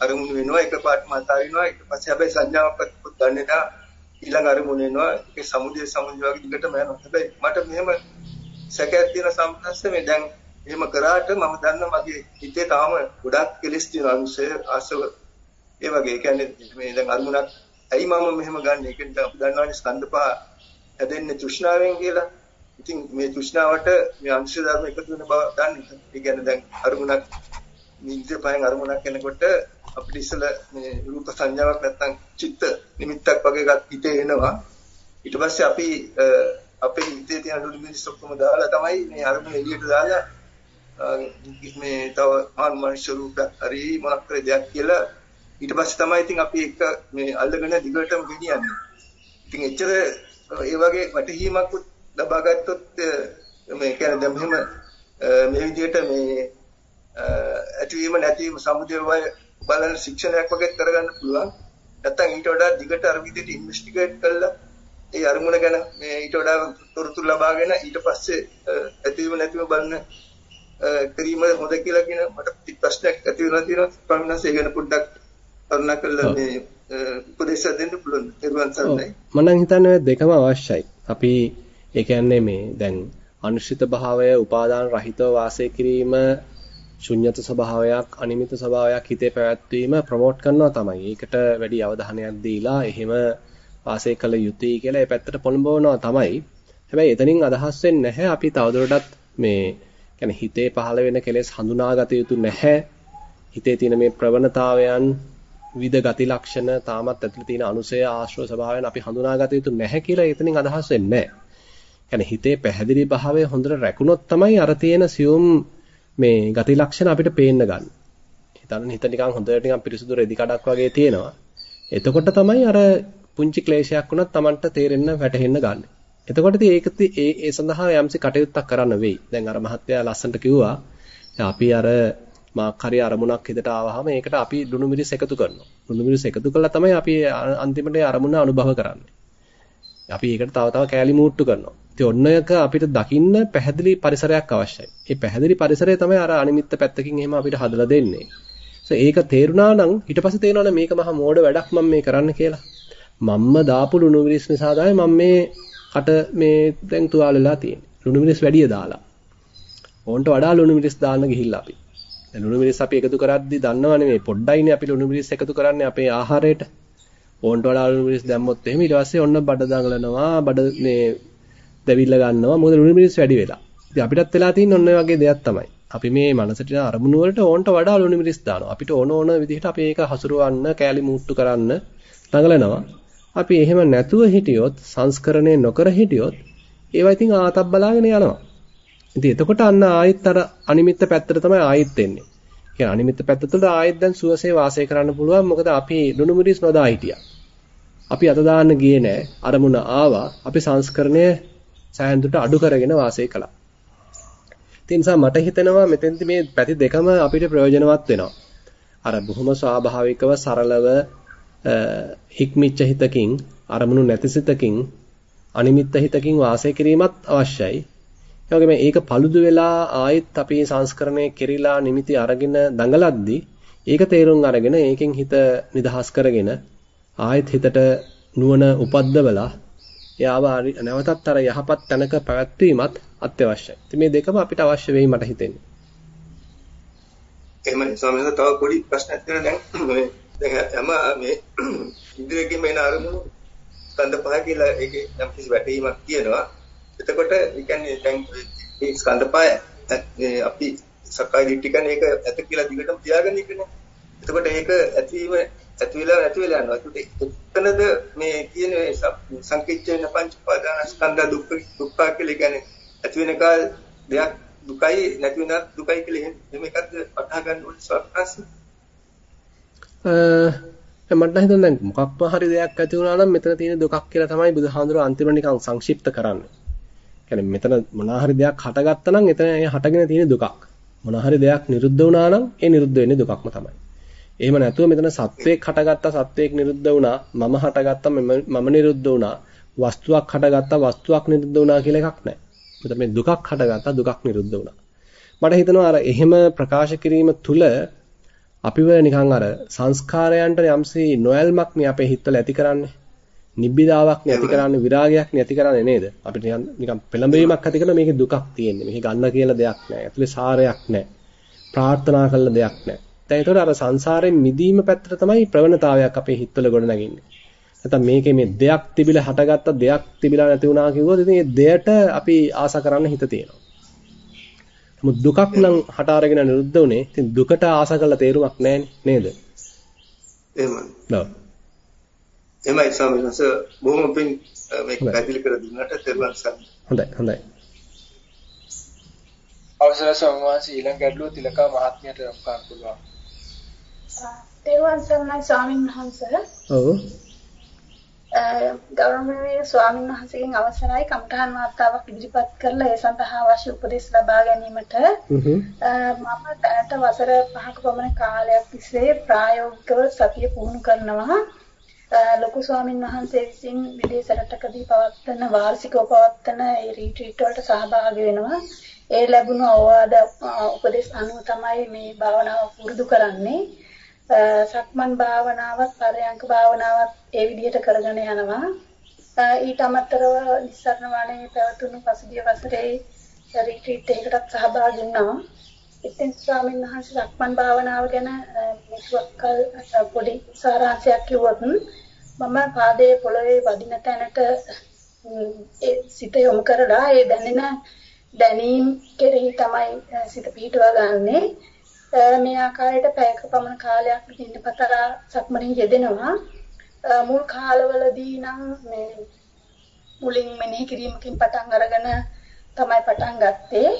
අරමුණු වෙනවා එකපාරටම අතාරිනවා ඊට පස්සේ හැබැයි සංඥාවක් ගන්න නා ඊළඟ අරමුණ එනවා ඒක සමුදේ සමුදේ වගේ දිගටම යනවා. හැබැයි මට මෙහෙම සැකයක් තියෙන සම්පස්ස මේ දැන් එහෙම කරාට මම දන්නවා මගේ හිතේ තාම ගොඩක් කෙලස් තියෙන අංශය ආසව ඒ වගේ කියන්නේ මේ දැන් අරමුණක් ඇයි මම මෙහෙම ගන්න ඒකෙන් අපි දන්නවනේ ස්කන්ධ පහ හැදෙන්නේ තෘෂ්ණාවෙන් කියලා. ඉතින් මේ තෘෂ්ණාවට මේ අංශ ධර්ම එකතු වෙන බව දන්නේ. ඒ කියන්නේ දැන් අරමුණක් නිින්ද පහෙන් අරමුණක් එනකොට අපිට ඉස්සල මේ රූප සංඥාවක් නැත්තම් චිත්ත නිමිත්තක් වගේ එකක් හිතේ එනවා. ඊට පස්සේ අපි අපේ හිතේ තියෙන අනුරු මිනිස් ඔක්කොම දාලා තමයි මේ අරමුණ එළියට දාලා මේ තව ආන් මනුෂ්‍ය රූපයක් හරි මොනක් කර දෙයක් කියලා ඊට පස්සේ තමයි ඉතින් අපි එක මේ අල්ලගෙන දිගටම ගෙනියන්නේ. ඉතින් එච්චර ඒ වගේ වැටහීමක් ලබා ගත්තොත් මේ කියන්නේ දැන් මෙහෙම මේ විදිහට මේ ඇතිවීම නැතිවීම සමුදේ වය බලන ශික්ෂණයක් වගේ කරගන්න පුළුවන්. නැත්තම් ඊට වඩා දිගට අර විදිහට ඉන්වෙස්ටිගේට් කරලා ඒ අරමුණ ගැන මේ ඊට වඩා තොරතුරු ලබාගෙන ඊට පස්සේ ඇතිවීම නැතිවීම බලන කිරීම හොඳ කියලා කියන මට ප්‍රශ්නයක් ඇති වෙලා තියෙනවා. ස්වාමීන් ඒ ගැන පොඩ්ඩක් කරුණා කළා මේ උපදේශ දෙන්න පුළුවන්. ඊරුවන් සරණයි. මම නම් හිතන්නේ දෙකම අවශ්‍යයි. අපි ඒ කියන්නේ මේ දැන් අනුශිත භාවය උපාදාන රහිතව වාසය කිරීම ශුන්්‍යත ස්වභාවයක් අනිමිත ස්වභාවයක් හිතේ පැවැත්වීම ප්‍රොමෝට් කරනවා තමයි. ඒකට වැඩි අවධානයක් දීලා එහෙම වාසය කළ යුතුයි කියලා ඒ පැත්තට පොළඹවනවා තමයි. හැබැයි එතනින් අදහස් වෙන්නේ නැහැ අපි තවදුරටත් මේ කියන්නේ හිතේ පහළ වෙන කෙලෙස් හඳුනාගත යුතු නැහැ. හිතේ තියෙන මේ ප්‍රවණතාවයන් විවිධ ගති ලක්ෂණ තාමත් ඇතුළේ තියෙන අනුසය ආශ්‍රව ස්වභාවයන් අපි හඳුනාගත යුතු නැහැ කියලා එතනින් අදහස් වෙන්නේ නැහැ. හිතේ පැහැදිලි භාවය හොඳට රැකුණොත් තමයි අර තියෙන සියුම් මේ ගති ලක්ෂණ අපිට පේන්න ගන්න. හිතන්න හිත නිකන් හොඳට නිකන් පිරිසුදු රෙදි කඩක් වගේ තියෙනවා. එතකොට තමයි අර පුංචි ක්ලේශයක් වුණත් Tamanට තේරෙන්න වැටහෙන්න ගන්න. එතකොට ඉතින් ඒක ඒ ඒ සඳහා යම්සි කටයුත්තක් කරන්න වෙයි. දැන් අර මහත්තයා ලස්සනට කිව්වා අපි අර මාක් හරි අරමුණක් හිතට ආවහම ඒකට අපි ලුණු මිරිස් එකතු කරනවා. ලුණු මිරිස් එකතු කළා තමයි අපි අන්තිමට අරමුණ අනුභව කරන්නේ. අපි ඒකට තව තව කෑලි මූට්ටු කරනවා. ඉතින් ඔන්න එක අපිට දකින්න පැහැදිලි පරිසරයක් අවශ්‍යයි. ඒ පැහැදිලි පරිසරය තමයි අර අනිමිත්ත පැත්තකින් එහෙම අපිට හදලා දෙන්නේ. ඒක තේරුණා නම් ඊට පස්සේ තේරෙනවා මේක මහා මෝඩ වැඩක් මම මේ කරන්න කියලා. මම්ම දාපු ලුණු මිරිස් නිසා තමයි මම මේ කට මේ දැන් තුවාල වෙලා තියෙන්නේ. ලුණු මිරිස් වැඩිය දාලා. ඕන්ට වඩා ලුණු මිරිස් දාන්න ගිහිල්ලා අපි. දැන් ලුණු මිරිස් අපි එකතු කරද්දි දන්නවනේ මේ පොඩ්ඩයිනේ අපි ලුණු මිරිස් එකතු කරන්නේ අපේ ආහාරයට. ඕන්ට වඩා ලුණු මිරිස් දැම්මොත් එහෙම ඊට පස්සේ ඔන්න බඩ දඟලනවා බඩ මේ දැවිල්ල ගන්නවා මොකද ලුණු මිරිස් වැඩි වෙලා. ඉතින් අපිටත් වෙලා තියෙන ඔන්න ඔය වගේ දෙයක් තමයි. අපි මේ මනසට අරමුණු වලට ඕන්ට වඩා ලුණු මිරිස් දානවා. අපිට ඕන ඕන විදිහට අපි ඒක හසුරවන්න, කෑලි මූට්ටු කරන්න දඟලනවා. අපි එහෙම නැතුව හිටියොත්, සංස්කරණය නොකර හිටියොත් ඒවා ඉතින් ආතක් බලාගෙන යනවා. ඉතින් එතකොට අන්න ආයෙත් අර අනිමිත්ත පැත්තට තමයි ආයෙත් එන්නේ. කියන්නේ අනිමිත්ත පැත්ත තුළ ආයෙත් දැන් සුවසේ වාසය කරන්න පුළුවන්. මොකද අපි ලුණු මිරිස් නොදා හිටියා. අපි අත දාන්න ගියේ නෑ. අරමුණ ආවා. අපි සංස්කරණය සෑහෙනට අඩු කරගෙන වාසය කළා. ඒ නිසා මට හිතෙනවා මෙතෙන්දි මේ පැති දෙකම අපිට ප්‍රයෝජනවත් වෙනවා. අර බොහොම ස්වාභාවිකව සරලව හික්මිච්ච හිතකින් අරමුණු නැති සිතකින් අනිමිත්ත හිතකින් වාසය කිරීමත් අවශ්‍යයි. ඒ වගේම ඒක paludu වෙලා ආයෙත් අපි සංස්කරණය කෙරිලා නිමිති අරගෙන දඟලද්දි ඒක තේරුම් අරගෙන ඒකෙන් හිත නිදහස් කරගෙන ආයෙත් හිතට නුවණ උපද්දවලා එයාව නැවතත් අර යහපත් තැනක පැවැත්වීමත් අත්‍යවශ්‍යයි. ඉතින් මේ දෙකම අපිට අවශ්‍ය වෙයි මට හිතෙන්නේ. එහෙමයි ස්වාමීන් වහන්සේ තව පොඩි ප්‍රශ්නයක් තියෙනවා දැන් දැන් හැම මේ ඉන්ද්‍රියකින් මේන අරමුණු ස්කන්ධ පහ කියලා ඒකේ යම් කිසි වැටීමක් තියෙනවා. එතකොට ඒ කියන්නේ දැන් මේ ස්කන්ධ පහ අපි සක්කාය දිට්ඨිය කියන්නේ ඒක ඇත කියලා දිගටම තියාගෙන ඉන්නේ. එතකොට ඒක ඇතිවීම ඇති වෙලා නැති වෙලා යනවා. ඒකට එතනද මේ කියන සංකීර්ණ පංච උපාදාන ස්කන්ධ දුක්ඛ දුක්ඛ කියලා කියන්නේ ඇති වෙන කාල දෙයක් දුකයි නැති වෙන දුකයි කියලා එහෙම එකක්ද වටහා ගන්න ඕනේ ස්වර්ගාස. මට හිතෙනවා දැන් මොකක්ම හරි දෙයක් ඇති වුණා නම් මෙතන තියෙන දුකක් කියලා තමයි බුදුහාඳුර අන්තිමට නිකන් සංක්ෂිප්ත කරන්නේ. කියන්නේ මෙතන මොනවා හරි දෙයක් හටගත්තා නම් එතන ඒ හටගෙන තියෙන දුකක්. මොනවා හරි දෙයක් නිරුද්ධ වුණා නම් ඒ නිරුද්ධ වෙන්නේ දුකක්ම තමයි. එහෙම නැතුව මෙතන සත්වයක් හටගත්තා සත්වයක් නිරුද්ධ වුණා මම හටගත්තා මම නිරුද්ධ වුණා වස්තුවක් හටගත්තා වස්තුවක් නිරුද්ධ වුණා කියලා එකක් නැහැ. මෙතන මේ දුකක් හටගත්තා දුකක් නිරුද්ධ වුණා. මට හිතෙනවා අර එහෙම ප්‍රකාශ කිරීම තුළ අපිව නිකන් අර සංස්කාරයන්ට යම්සි නොයල්මක් නේ අපේ හිතවල ඇති කරන්නේ. නිබ්බිදාවක් නැති කරන්නේ විරාගයක් නැති කරන්නේ නේද? අපිට නිකන් පෙළඹවීමක් ඇති කරන මේකේ දුකක් තියෙන්නේ. මේක ගන්න කියලා දෙයක් නැහැ. ඇතුලේ සාරයක් නැහැ. ප්‍රාර්ථනා කළ දෙයක් නැහැ. දැන් ඒතකොට අර සංසාරයෙන් මිදීම පැත්තට තමයි ප්‍රවණතාවයක් අපේ හිතවල ගොඩනගන්නේ. නැත්නම් මේකේ මේ දෙයක් තිබිලා හටගත්ත දෙයක් තිබිලා නැති වුණා කිව්වොත් ඉතින් මේ දෙයට අපි ආස කරන්න හිත තියෙනවා. නමුත් දුකක් නම් හට අරගෙන නිරුද්ධ වුනේ. ඉතින් දුකට ආස කළ තේරුමක් නැහැ නේද? එහෙමයි. ඔව්. එහෙමයි වහන්සේ බොහොම පින් මේක පැහැදිලි කර දුන්නට තෙරුවන් සරණයි. හොඳයි හොඳයි. අවසරයි ස්වාමීන් වහන්සේ ඊළඟ ගැටලුව තිලකා මහත්මියට යොමු පුළුවන්. තෙරුවන් සරණයි ස්වාමීන් වහන්සේ. ඔව්. ගෞරවනීය ස්වාමීන් වහන්සේගෙන් අවසරයි කම්ඨහන් වාර්තාවක් ඉදිරිපත් කරලා ඒ සඳහා අවශ්‍ය උපදෙස් ලබා ගැනීමට මම දැනට වසර 5ක පමණ කාලයක් තිස්සේ ප්‍රායෝගිකව සතිය පුහුණු කරනවා ලොකු ස්වාමීන් වහන්සේ විසින් විදේශ රටකදී පවත්වන වාර්ෂිකව පවත්වන ඒ රීට්‍රීට් වලට සහභාගී වෙනවා. ඒ ලැබුණු අවවාද උපදෙස් අනුව තමයි මේ භාවනාව පුරුදු කරන්නේ. සක්මන් භාවනාවත් පරයන්ක භාවනාවත් ඒ විදිහට කරගෙන යනවා. ඊට අමතරව නිස්සරණ වණේ පැවතුණු පසුගිය වසරේ රීට්‍රීට් එකකටත් සහභාගී වුණා. ඉතින් ස්වාමීන් වහන්සේ සක්මන් භාවනාව ගැන මෙතුක්කල් පොඩි සාරාංශයක් කිව්වොත් මම පාදයේ පොළවේ වදින තැනට සිත යොමු කරලා ඒ දැනෙන දැනීම් කෙරෙහි තමයි සිත පිහිටවා ගන්නෙ. මේ ආකාරයට පැයක පමණ කාලයක් දිනපතලා සක්මණේ යෙදෙනවා. මුල් කාලවලදී නම් මේ මුලින් මෙනෙහි කිරීමකින් පටන් අරගෙන තමයි පටන් ගත්තේ.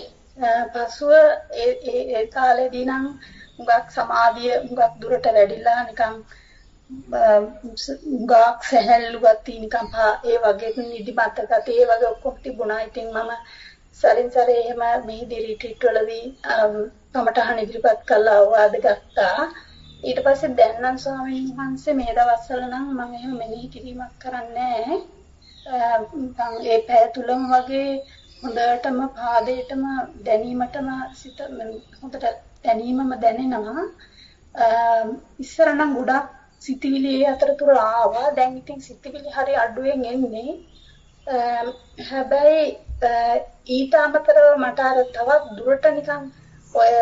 පසුව ඒ ඒ කාලේදී නම් හුඟක් සමාධිය හුඟක් දුරට වැඩිලා නිකන් ගාක් සැහැල්ලු ගතිය නිකන් ඒ වගේ නිදිමත ගතිය ඒ වගේ ඔක්කොම තිබුණා. ඉතින් මම සරින් සරේ එහෙම මෙහිදී රිට්‍රීට් වලදී කමටහන් ඉදිරිපත් කළා අවවාද ගත්තා. ඊට පස්සේ දැන් නම් ස්වාමීන් වහන්සේ මේ දවස්වල නම් මම එහෙම මෙනෙහි කිරීමක් කරන්නේ නැහැ. ඒ පැය තුලම වගේ හොඳටම පාදයටම දැනීමටම සිත හොඳට දැනීමම දැනෙනවා. ඉස්සර නම් ගොඩක් සිතිවිලි අතරතුර ආවා. දැන් ඉතින් සිතිවිලි හරි අඩුවෙන් එන්නේ. හැබැයි ඊට අමතරව මට අර තවත් දුරට නිකන් ඔය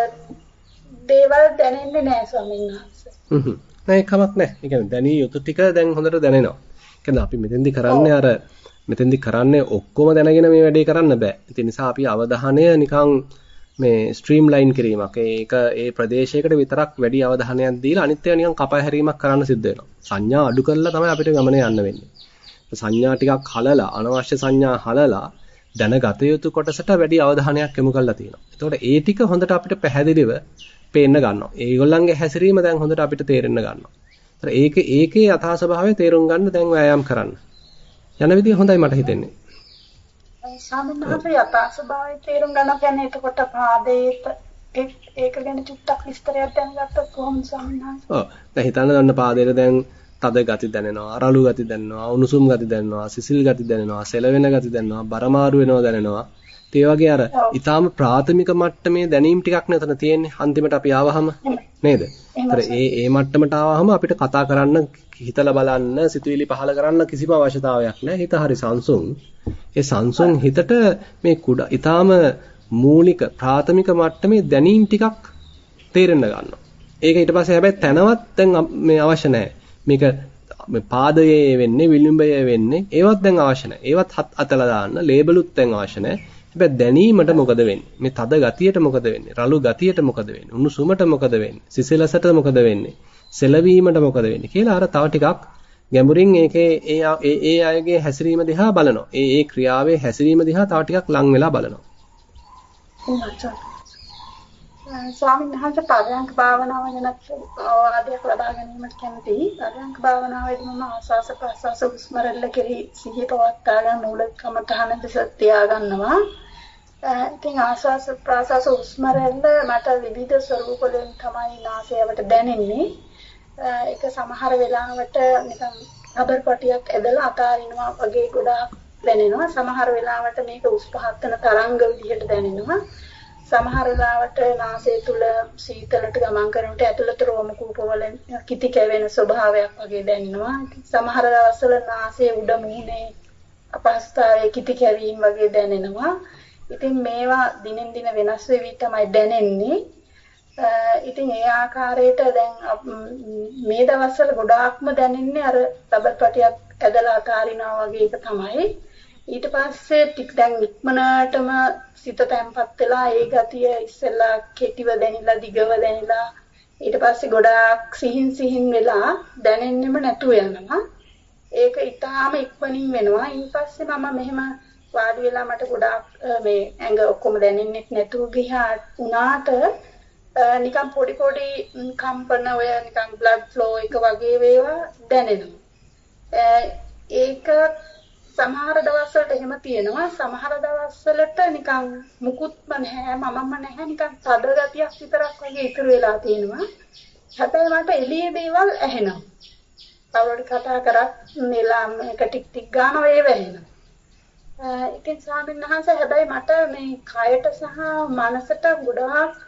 දේවල් දැනෙන්නේ නැහැ ස්වාමීන් වහන්සේ. හ්ම්. නෑ කමක් නෑ. ඒ කියන්නේ දැනිය යුතු ටික දැන් හොඳට දැනෙනවා. ඒ කියන්නේ අපි මෙතෙන්දි කරන්නේ අර මෙතෙන්දි කරන්නේ ඔක්කොම දැනගෙන මේ වැඩේ කරන්න බෑ. ඒ නිසා අපි අවධානය නිකන් මේ ස්ට්‍රීම් ලයින් කිරීමක්. ඒක ඒ ප්‍රදේශයකට විතරක් වැඩි අවධානයක් දීලා අනිත් ඒවා නිකන් කපා හැරීමක් කරන්න සිද්ධ වෙනවා. සංඥා අඩු කරලා තමයි අපිට ගමන යන්න වෙන්නේ. සංඥා ටිකක් හලලා අනවශ්‍ය සංඥා හලලා දැනගත යුතු කොටසට වැඩි අවධානයක් යොමු කරලා තියෙනවා. එතකොට ඒ ටික හොඳට අපිට පැහැදිලිව පේන්න ගන්නවා. ඒගොල්ලන්ගේ හැසිරීම දැන් හොඳට අපිට තේරෙන්න ගන්නවා. ඒක ඒකේ යථා ස්වභාවය තේරුම් ගන්න දැන් වෑයම් කරන්න. යන විදිය හොඳයි මට හිතෙන්නේ. සාමාන්‍යයෙන් යථා ස්වභාවය තේරුම් ගන්න කියන්නේ එතකොට පාදේට ඒක ගැන චුට්ටක් විස්තරයක් දැනගත්තොත් කොහොමද සාමාන්‍යයෙන්? ඔව්. දැන් හිතන්න ගන්න පාදේට දැන් තද ගති දැනෙනවා, අරලු ගති දැනෙනවා, උණුසුම් ගති දැනෙනවා, සිසිල් ගති දැනෙනවා, සෙලවෙන ගති දැනෙනවා, බරමාරු වෙනවා දැනෙනවා. ඒ වගේ අර ඊටාම ප්‍රාථමික මට්ටමේ දැනීම් ටිකක් නේතන තියෙන්නේ. අන්තිමට අපි ආවහම නේද? ඒ ඒ මට්ටමට ආවහම අපිට කතා කරන්න, හිතලා බලන්න, සිතුවිලි පහල කරන්න කිසිම අවශ්‍යතාවයක් නැහැ. හිත හරි සංසුන්. ඒ සංසුන් හිතට මේ කුඩා ඊටාම මූලික ප්‍රාථමික මට්ටමේ දැනීම් ටිකක් තේරෙන්න ගන්නවා. ඒක ඊට පස්සේ හැබැයි තනවත් දැන් මේ අවශ්‍ය නැහැ. මේක මේ පාදයේ වෙන්නේ විලිඹයේ වෙන්නේ ඒවත් දැන් අවශ්‍ය නැහැ. ඒවත් අතලා දාන්න ලේබලුත් දැන් අවශ්‍ය නැහැ. හැබැයි දැනීමට මොකද වෙන්නේ? මේ තද ගතියට මොකද වෙන්නේ? රළු ගතියට මොකද වෙන්නේ? උණුසුමට මොකද වෙන්නේ? සිසිලසට මොකද වෙන්නේ? සෙලවීමට මොකද වෙන්නේ කියලා අර තව ටිකක් ගැඹුරින් ඒකේ ඒ ඒ අයගේ හැසිරීම දිහා බලනවා. ඒ ඒ ක්‍රියාවේ හැසිරීම දිහා තව ටිකක් ලං වෙලා බලනවා. ස්වාමීන් වහන්සේ පරයන්ක භාවනාව ගැන ආදයක් ලබා ගැනීමට කැමතියි. පරයන්ක භාවනාවේදී මම ආස්වාස ප්‍රස්වාස හුස්ම රැල්ල කෙරෙහි සිහිය පවත්වා ගන්න මූලිකම තහන දෙස තියා ගන්නවා. ඉතින් ආස්වාස ප්‍රස්වාස හුස්ම රැල්ල මට විවිධ ස්වරූප වලින් තමයි නාසයට දැනෙන්නේ. ඒක සමහර වෙලාවට නිකන් රබර් පටියක් ඇදලා අතාරිනවා වගේ ගොඩාක් දැනෙනවා. සමහර වෙලාවට මේක උස් පහත් වෙන තරංග විදිහට දැනෙනවා. සමහර වෙලාවට නාසය තුල සීතලට ගමන් කරනකොට ඇතුළත රෝම කූපවල කිති කැවෙන ස්වභාවයක් වගේ දැනෙනවා. සමහර දවස්වල නාසයේ උඩ මුහුණේ අපහසුතාවයේ කිති කැවීම වගේ දැනෙනවා. ඉතින් මේවා දිනෙන් දින වෙනස් වෙවි තමයි දැනෙන්නේ. ඉතින් ඒ ආකාරයට දැන් මේ දවස්වල ගොඩාක්ම දැනෙන්නේ අර රබර් පටියක් ඇදලා අතාරිනවා වගේ එක තමයි. ඊට පස්සේ ටික දැන් ඉක්මනටම සිත තැම්පත් වෙලා ඒ ගතිය ඉස්සෙල්ලා කෙටිව දැනිලා දිගව දැනිලා ඊට පස්සේ ගොඩාක් සිහින් සිහින් වෙලා දැනෙන්නෙම නැතුව යනවා. ඒක ඊටාම ඉක්මනින් වෙනවා. ඊට පස්සේ මම මෙහෙම වාඩි වෙලා මට ගොඩාක් මේ ඇඟ ඔක්කොම දැනෙන්නේ නැතුව ගියා උනාට නිකන් පොඩි පොඩි කම්පන ඔය නිකන් බ්ලඩ් ෆ්ලෝ එක වගේ වේවා දැනෙනවා. ඒක සමහර දවස්වලට එහෙම තියෙනවා. සමහර දවස්වලට නිකන් මුකුත්ම නැහැ මමම නැහැ නිකන් තද ගතියක් විතරක් වගේ ඉතුරු වෙලා තියෙනවා. හැබැයි මට එළියේ දේවල් ඇහෙනවා. කවුරුත් කතා කරත් නෙලා මේක ටික් ටික් ගන්නවා ඒ වැහෙනවා ඉතින් ස්වාමීන් වහන්සේ හැබැයි මට මේ කයට සහ මනසට ගොඩාක්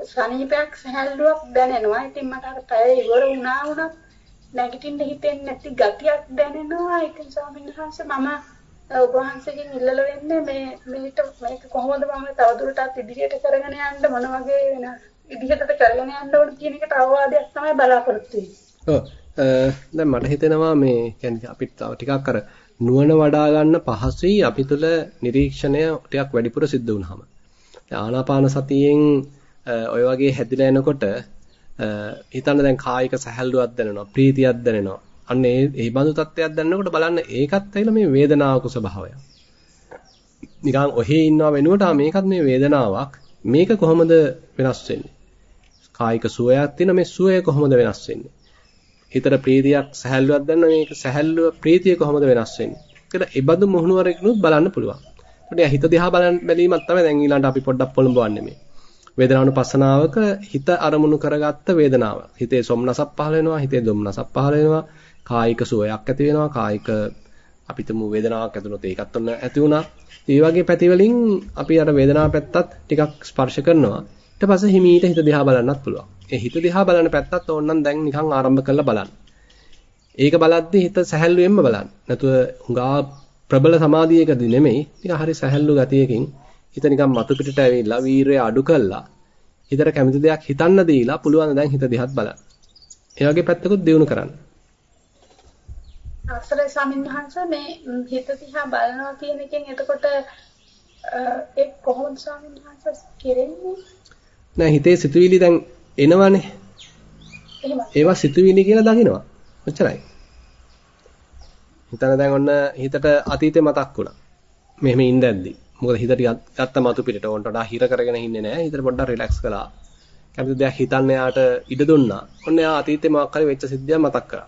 සනීපයක් සහැල්ලුවක් දැනෙනවා ඉතින් මට අර පැය ඉවර වුණා වුණත් නැගිටින්න හිතෙන්නේ නැති ගතියක් දැනෙනවා. ඒක ස්වාමීන් වහන්සේ මම ඔබ වහන්සේගෙන් ඉල්ලල වෙන්නේ මේ මේක මේක කොහොමද මම තවදුරටත් ඉදිරියට කරගෙන යන්න මොන වගේ වෙන ඉදිරියටද කරගෙන යන්න ඕන කියන එකට අවවාදයක් තමයි බලාපොරොත්තු වෙන්නේ. දැන් මට හිතෙනවා මේ කියන්නේ අපිට තව ටිකක් අර නුවණ වඩා ගන්න පහසුයි අපි තුල නිරීක්ෂණය ටිකක් වැඩිපුර සිද්ධ වුනහම. ආනාපාන සතියෙන් ඔය වගේ හැදිලා එනකොට හිතන්න දැන් කායික සැහැල්ලුවක් දැනෙනවා ප්‍රීතියක් දැනෙනවා. අන්න ඒ ඒ බඳු තත්ත්වයක් දැනනකොට බලන්න ඒකත් ඇවිල්ලා මේ වේදනාවක ස්වභාවය නිකන් ඔහේ ඉන්නවා වෙනුවට මේකත් මේ වේදනාවක්. මේක කොහොමද වෙනස් වෙන්නේ? කායික සුවයක් තියෙන මේ සුවය කොහොමද වෙනස් වෙන්නේ? හිතට ප්‍රීතියක් සැහැල්ලුවක් දැනන මේක සැහැල්ලුව ප්‍රීතිය කොහොමද වෙනස් වෙන්නේ කියලා ඒ බඳු මොහුනුවරකිනුත් බලන්න පුළුවන් ඒකට හිත දිහා බලන් බැලීමක් තමයි දැන් ඊළඟට අපි පොඩ්ඩක් පොළඹවන්නේ මේ වේදනානුපස්සනාවක හිත අරමුණු කරගත්ත වේදනාව. හිතේ සොම්නසක් පහළ වෙනවා, හිතේ දුම්නසක් පහළ වෙනවා, කායික සුවයක් ඇති වෙනවා, කායික අපිටම වේදනාවක් ඇතුළත ඒකත් ඔන්න ඇති වුණා. ඒ වගේ පැති වලින් අපි අර වේදනාව පැත්තත් ටිකක් ස්පර්ශ කරනවා. ඊට පස්සේ හිමීට හිත දිහා බලන්නත් පුළුවන්. ඒ හිත දිහා බලන පැත්තත් ඕනනම් දැන් නිකන් ආරම්භ කරලා බලන්න. ඒක බලද්දි හිත සැහැල්ලුවෙන්ම බලන්න. නැතුව හුඟා ප්‍රබල සමාධියකදී නෙමෙයි. නිකන් හරි සැහැල්ලු ගතියකින් හිත නිකන් මතු පිටට ඇවිල්ලා වීරය අඩු කළා. හිතට කැමති දෙයක් හිතන්න දීලා පුළුවන් දැන් හිත දිහත් බලන්න. ඒ වගේ පැත්තකුත් දිනු කරන්න. අසරේ ස්වාමීන් වහන්සේ මේ හිත දිහා බලනවා කියන එකෙන් එතකොට ඒ කොහොමද ස්වාමීන් වහන්සේ කෙරෙන්නේ? නෑ හිතේ සිතුවිලි දැන් එනවනේ. ඒවා සිතුවිලි කියලා දකිනවා. ඔච්චරයි. හිතන දැන් ඔන්න හිතට අතීතේ මතක් වුණා. මෙහෙම ඉඳද්දි. මොකද හිත ටිකක් ගත්ත මතු පිටට ඕන්ට වඩා හිර කරගෙන ඉන්නේ නැහැ. හිතට පොඩ්ඩක් රිලැක්ස් කළා. කැමති දෙයක් හිතන්න යාට ඉඩ දුන්නා. ඔන්න යා අතීතේ මොකක් හරි වෙච්ච සිද්ධියක් මතක් කරා.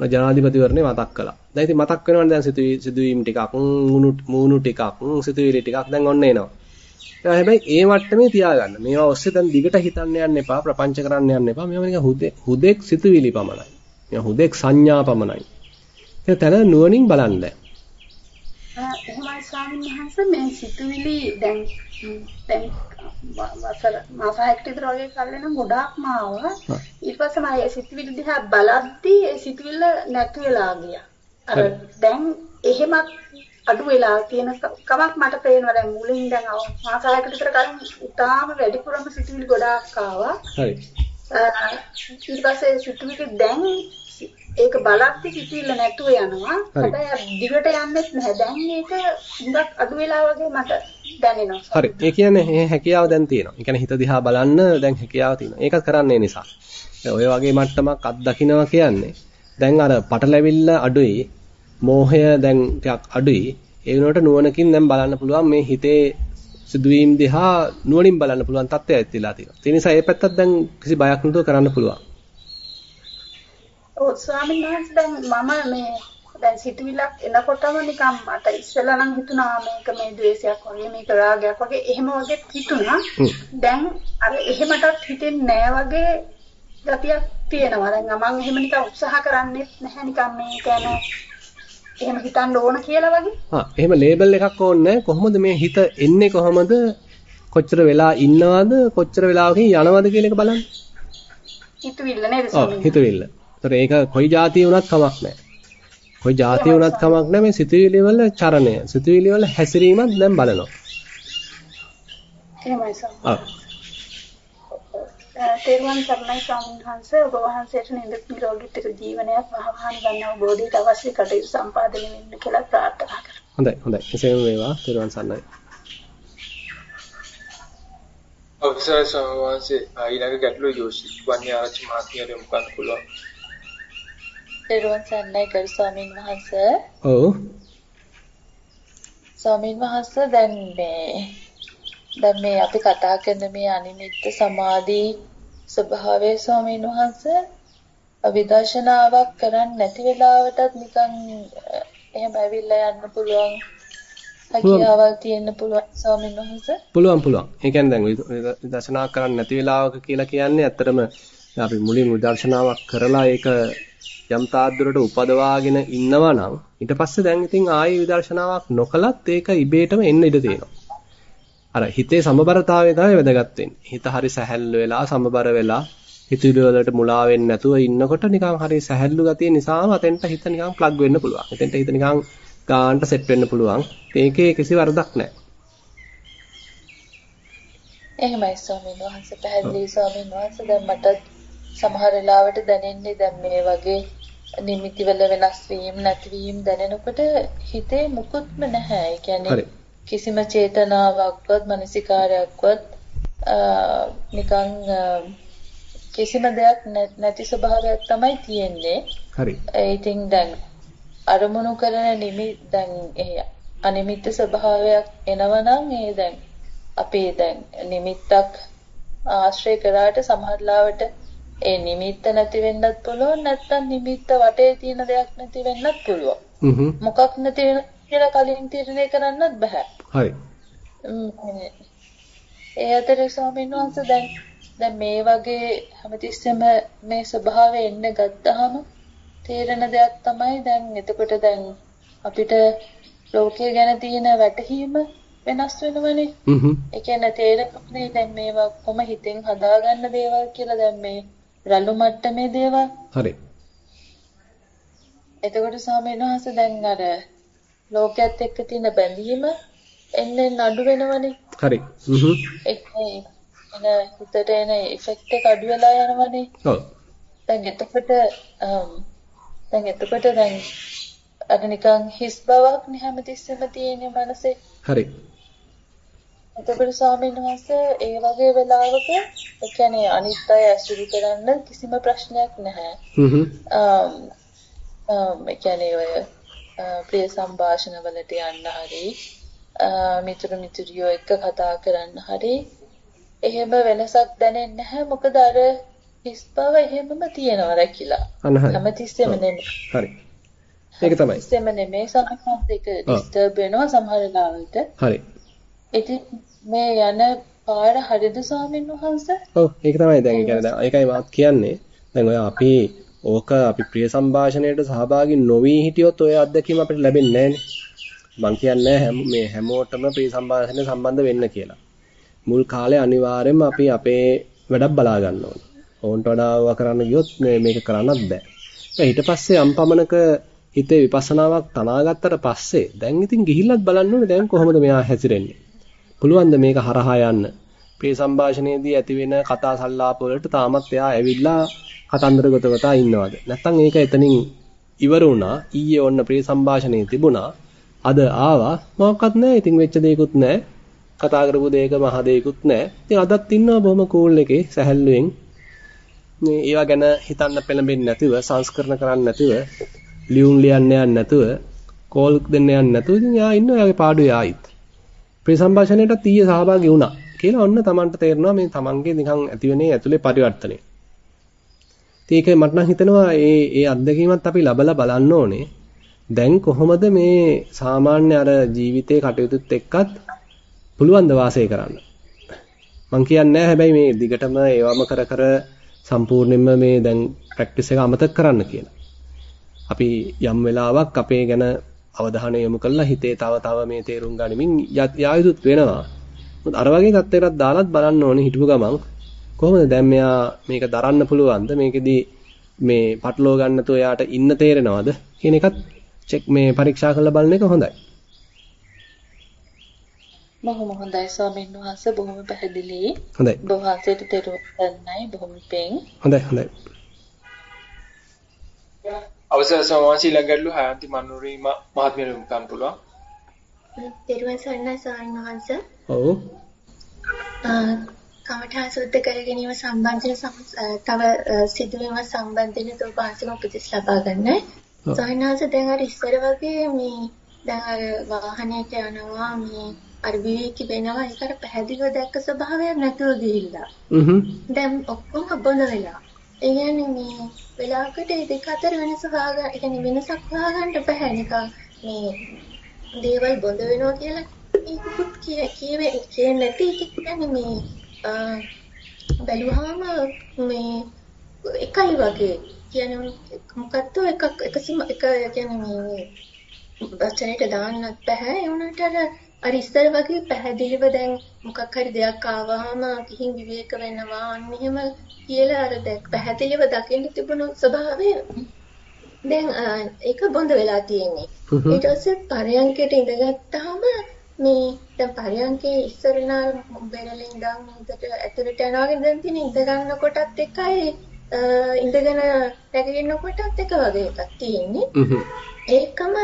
ඔන්න ජනාධිපතිවරණේ මතක් කළා. දැන් ඉතින් මතක් වෙනවනේ දැන් සිදුවීම් ටිකක්, මූණු ටිකක්, සිතුවිලි ටිකක් දැන් ඔන්න එනවා. ඒ හැබැයි ඒ මට්ටමේ තියාගන්න. මේවා ඔස්සේ දැන් දිගට හිතන්න යන්න එපා, ප්‍රපංච කරන්න යන්න එපා. මේවා නිකන් හුදෙක් හුදෙක් සිතුවිලි පමණයි. මේවා හුදෙක් සංඥා පමණයි. ඒක තන නුවණින් බලන්න. එහෙමයි ස්වාමීන් වහන්සේ මේ සිතුවිලි දැන් දැන් වසර මාස හයකට විතර වගේ කලින් නම් ගොඩාක්ම ආවා. ඊට පස්සේ මම ඒ සිතුවිලි දිහා බලද්දි ඒ සිතුවිල්ල නැති වෙලා ගියා. අර දැන් එහෙමත් අඩු වෙලා තියෙන කමක් මට පේනවා දැන් මුලින් දැන් මාස හයකට විතර කලින් උතාම වැඩිපුරම සිතුවිලි ගොඩාක් ආවා. හරි. ඊට පස්සේ සිතුවිලි දැන් ඒක බලද්දි කිසිල්ල නැතුව යනවා. හැබැයි දිගට යන්නෙත් නැහැ. දැන් මේක හුඟක් අඩු වෙලා වගේ මට දැනෙනවා. හරි. ඒ කියන්නේ මේ හැකියාව දැන් තියෙනවා. ඒ කියන්නේ හිත දිහා බලන්න දැන් හැකියාව තියෙනවා. ඒක කරන්නේ නිසා. ඔය වගේ මට්ටමක් අත්දකින්නවා කියන්නේ දැන් අර පටලැවිල්ල අඩුයි. මෝහය දැන් ටිකක් අඩුයි. ඒ වෙනුවට නුවණකින් දැන් බලන්න පුළුවන් මේ හිතේ සිදුවීම් දිහා නුවණින් බලන්න පුළුවන් තත්ත්වයක් තියලා තියෙනවා. ඒ නිසා ඒ පැත්තත් දැන් කිසි බයක් නැතුව කරන්න පුළුවන්. ඔව් ස්වාමීන් වහන්සේ දැන් මම මේ දැන් සිතුවිල්ලක් එනකොටම නිකන් මට ඉස්සෙල්ලා නම් හිතුණා මේක මේ ද්වේෂයක් වගේ මේක රාගයක් වගේ එහෙම වගේ හිතුණා. දැන් අර එහෙමටත් හිතෙන්නේ නෑ වගේ ගතියක් තියෙනවා. දැන් මම එහෙම නිකන් උත්සාහ කරන්නේ නැහැ නිකන් මේ කියන්නේ එහෙම හිතන්න ඕන කියලා වගේ. හා එහෙම ලේබල් එකක් ඕනේ කොහොමද මේ හිත එන්නේ කොහොමද කොච්චර වෙලා ඉන්නවද කොච්චර වෙලාවකින් යනවද කියන එක බලන්න. හිතවිල්ල නේද ඔව් හිතවිල්ල. ඒතර ඒක කොයි જાතිය වුණත් කමක් නැහැ. කොයි જાතිය වුණත් කමක් නැහැ මේ සිතුවිලි වල චරණය. සිතුවිලි වල හැසිරීමක් දැන් බලනවා. එහෙමයි සම්. ඔව්. තේරුවන් සරණයි ස්වාමීන් වහන්සේ ඔබ වහන්සේට නිදුක් නිරෝගී චිර ජීවනයක් වහවහන් ගන්නව බෝධියට අවශ්‍ය කටයුතු සම්පාදනය වෙන්න කියලා ප්‍රාර්ථනා කරා. හොඳයි හොඳයි. එසේම වේවා. තේරුවන් සරණයි. අවසරයි ස්වාමීන් වහන්සේ ඊළඟ ගැටලුව යෝෂි වන්නේ ආරච්චි මහත්මියට යොමු කරන්න පුළුවන්. තෙරුවන් සරණයි ගරු ස්වාමීන් වහන්සේ. ඔව්. ස්වාමීන් වහන්සේ දැන් මේ දැන් මේ අපි කතා කරන මේ අනිමිත්ත සමාධි ස්වභාවයේ ස්වාමීන් වහන්සේ විදර්ශනාවක් කරන්නේ නැති වෙලාවටත් නිකන් එහෙම ඇවිල්ලා යන්න පුළුවන් හැකියාවක් තියෙන්න පුළුවන් ස්වාමීන් වහන්සේ පුළුවන් පුළුවන්. ඒ කියන්නේ දැන් විදර්ශනා කරන්නේ නැති වෙලාවක කියලා කියන්නේ ඇත්තටම අපි මුලින් විදර්ශනාවක් කරලා ඒක යම් තාද්දුරට උපදවාගෙන ඉන්නවා නම් ඊට පස්සේ දැන් ඉතින් ආයේ විදර්ශනාවක් නොකලත් ඒක ඉබේටම එන්න ඉඩ තියෙනවා. අර හිතේ සමබරතාවය තමයි වැදගත් වෙන්නේ. හිත හරි සැහැල්ලු වෙලා සමබර වෙලා හිතුවිලි වලට මුලා වෙන්නේ නැතුව ඉන්නකොට නිකන් හරි සැහැල්ලු ගතිය නිසාම අතෙන්ට හිත නිකන් ප්ලග් වෙන්න පුළුවන්. එතෙන්ට හිත නිකන් ගානට සෙට් වෙන්න පුළුවන්. ඒකේ කිසි වරදක් නැහැ. එහෙමයි ස්වාමීන් වහන්සේ පැහැදිලි ස්වාමීන් වහන්සේ දැන් මට සමහර වෙලාවට දැනෙන්නේ දැන් මේ වගේ නිමිති වල වෙනස් වීම නැතිවීම දැනෙනකොට හිතේ මුකුත්ම නැහැ. ඒ කියන්නේ කිසිම චේතනාවක්වත් මනසිකාරයක්වත් නිකන් කිසිම දෙයක් නැති ස්වභාවයක් තමයි තියෙන්නේ. හරි. ඒ ඉතින් දැන් අරමුණු කරන නිමි දැන් අනිමිත්ත ස්වභාවයක් එනවනම් ඒ දැන් අපේ දැන් නිමිත්තක් ආශ්‍රය කරාට සමහරලාවට ඒ නිමිත්ත නැති වෙන්නත් පුළුවන් නැත්නම් නිමිත්ත වටේ තියෙන දෙයක් නැති වෙන්නත් පුළුවන්. මොකක් නැති කියලා කලින් තීරණය කරන්නත් බෑ. හරි. ඒ අතරේ ස්වාමීන් වහන්සේ දැන් දැන් මේ වගේ හැමතිස්සෙම මේ ස්වභාවය එන්න ගත්තාම තේරෙන දෙයක් තමයි දැන් එතකොට දැන් අපිට ලෝකය ගැන තියෙන වැටහීම වෙනස් වෙනවනේ. හ්ම්. ඒ කියන්නේ තේරෙන්නේ දැන් මේවා කොහොම හිතෙන් හදාගන්න දේවල් කියලා දැන් මේ රළු මට්ටමේ දේවල්. හරි. එතකොට ස්වාමීන් වහන්සේ දැන් අර ලෝකයේත් එක්ක තියෙන බැඳීම එන්නේ නඩු වෙනවනේ. හරි. හ්ම්. ඒ එන හිතට එන ඉෆෙක්ට් එක අඩු වෙලා යනවනේ. ඔව්. දැන් එතකොට දැන් එතකොට දැන් අර නිකන් හිස් බවක් නේ හැමතිස්සෙම තියෙන මනසේ. හරි. එතකොට ස්වාමීන් වහන්සේ ඒ වගේ වෙලාවක ඒ කියන්නේ අනිත් අය ඇසුරු කරන්න කිසිම ප්‍රශ්නයක් නැහැ. හ්ම්. ඒ කියන්නේ ඔය ප්‍රිය සංഭാෂණ වලට යන්න හරි මිතුරු මිතුරියෝ එක්ක කතා කරන්න හරි එහෙම වෙනසක් දැනෙන්නේ නැහැ මොකද අර හිස් බව එහෙමම තියෙනවා රැකිලා. හැමතිස්සෙම නෙමෙයි. හරි. ඒක තමයි. හැමතිස්සෙම නෙමෙයි සමහරවිට ඒක ඩිස්ටර්බ් වෙනවා සමහර වෙලාවට. හරි. ඉතින් මේ යන පාර හරිද ස්වාමීන් වහන්සේ? ඔව් ඒක තමයි දැන් ඒ කියන්නේ දැන් ඒකයි මාත් කියන්නේ. දැන් ඔය අපි ඕක අපි ප්‍රිය සංഭാෂණයට සහභාගී නොවි හිටියොත් ওই අත්දැකීම අපිට ලැබෙන්නේ නැහැ මං කියන්නේ මේ හැමෝටම ප්‍රිය සංഭാෂණය සම්බන්ධ වෙන්න කියලා. මුල් කාලේ අනිවාර්යයෙන්ම අපි අපේ වැඩක් බලා ගන්න ඕනේ. ඕන්ට වඩා කරන්න ගියොත් මේක කරන්නත් බෑ. ඊට පස්සේ අම්පමණක හිතේ විපස්සනාවක් තනාගත්තට පස්සේ දැන් ඉතින් ගිහිල්ලත් බලන්න ඕනේ දැන් කොහොමද මෙයා හැසිරෙන්නේ. පුළුවන් ද මේක හරහා යන්න. ප්‍රිය සංഭാෂණයේදී ඇතිවෙන කතා සංලාප වලට තාමත් එයා ඇවිල්ලා කතන්දර ගොතවතා ඉන්නවද? නැත්නම් ඒක එතනින් ඉවර වුණා. ඊයේ ඔන්න ප්‍රිය සංഭാෂණේ තිබුණා. අද ආවා. මොකක්වත් නැහැ. ඉතින් වෙච්ච දෙයක්වත් නැහැ. කතා කරපු දෙයක මහ දෙයක්වත් නැහැ. ඉතින් අදත් ඉන්නවා බොහොම කූල් එකේ සැහැල්ලුවෙන්. මේ ඒවා ගැන හිතන්න පෙළඹෙන්නේ නැතුව, සංස්කරණ කරන්න නැතුව, ලියුම් ලියන්න යන්න නැතුව, කෝල් දෙන්න යන්න නැතුව ඉතින් යා ඉන්නවා යාගේ පාඩුවේ ආයිත්. ප්‍රිය සංഭാෂණයට තීය සහභාගී වුණා කියලා ඔන්න Tamanට තේරෙනවා මේ Tamanගේ නිකන් ඇතිවෙනේ ඇතුලේ පරිවර්තනය. ඒක මට නම් හිතෙනවා ඒ ඒ අත්දැකීමත් අපි ලබලා බලන්න ඕනේ. දැන් කොහොමද මේ සාමාන්‍ය අර ජීවිතේ කටයුතුත් එක්කත් පුළුවන් ද වාසය කරන්න. මං කියන්නේ හැබැයි මේ දිගටම ඒවම කර කර සම්පූර්ණයෙන්ම මේ දැන් ප්‍රැක්ටිස් එක අමතක කරන්න කියලා. අපි යම් වෙලාවක් අපේ ගැන අවධානය යොමු කරලා හිතේ තව තව මේ තේරුම් ගනිමින් යා යුතුත් වෙනවා. අර වගේ තත්ත්වයකට දාලත් බලන්න ඕනේ හිටපු ගමන් කොහොමද දැන් මෙයා මේක දරන්න පුළුවන්ද මේකෙදී මේ පටලව ගන්න නැතුව එයාට ඉන්න තේරෙනවද කියන එකත් චෙක් මේ පරීක්ෂා කරලා බලන එක හොඳයි. බොහොම හොඳයි ස්වාමීන් වහන්සේ බොහොම පැහැදිලි. හොඳයි. ඔබ වහන්සේට තෙරුවන්යි බොහොම පිං. හොඳයි හොඳයි. අවසර සමාජී ළඟටලු හයන්ති මනුරී මහත්මියන් ගන්න පුළුවන්. තෙරුවන් සරණයි ස්වාමීන් වහන්සේ. ඔව්. කමඨා සුද්ධ කර ගැනීම සම්බන්ධයෙන් තව සිදුවීම සම්බන්ධයෙන් වහන්සේම උපදෙස් ලබා ගන්නයි. වහන්සේ දැන් අර ඉස්සර වගේ මේ දැන් අර වාහනයක යනවා මේ අර විවේකී වෙනවා ඒක අර පැහැදිලිව දැක්ක ස්වභාවයක් නැතුව ගිහිල්ලා. හ්ම්. දැන් ඔක්කොම බොඳ වෙලා. ඒ කියන්නේ මේ වෙලාවකට දෙක අතර වෙනස හොයාගන්න, ඒ කියන්නේ වෙනසක් හොයාගන්න බෑ නිකන් මේ දේවල් බොඳ වෙනවා කියලා ඒකත් කිය කියවේ කියන්නේ නැති කියන්නේ මේ බැලුවාම මේ එකයි වගේ කියන්නේ මොකක්ද එකක් එකසිම එක කියන්නේ මේ වචනයට දාන්නත් බෑ ඒ වුණාට අර අර ඉස්සර වගේ පැහැදිලිව දැන් මොකක් හරි දෙයක් ආවහම කිහින් විවේක වෙනවා අන්න එහෙම කියලා අර දැක් පැහැදිලිව දකින්න තිබුණු ස්වභාවය දැන් ඒක බොඳ වෙලා තියෙන්නේ ඊට පස්සේ පරයන්කයට ඉඳගත්තාම මේ දැන් පරයන්කේ ඉස්සරලා බෙරළේ ඉඳන් උඩට ඇතුළට යනවා වගේ දැන් තියෙන ඉඳ ගන්නකොටත් එකයි ඉඳගෙන නැගිටිනකොටත් එක වගේ එකක් තියෙන්නේ. ඒකම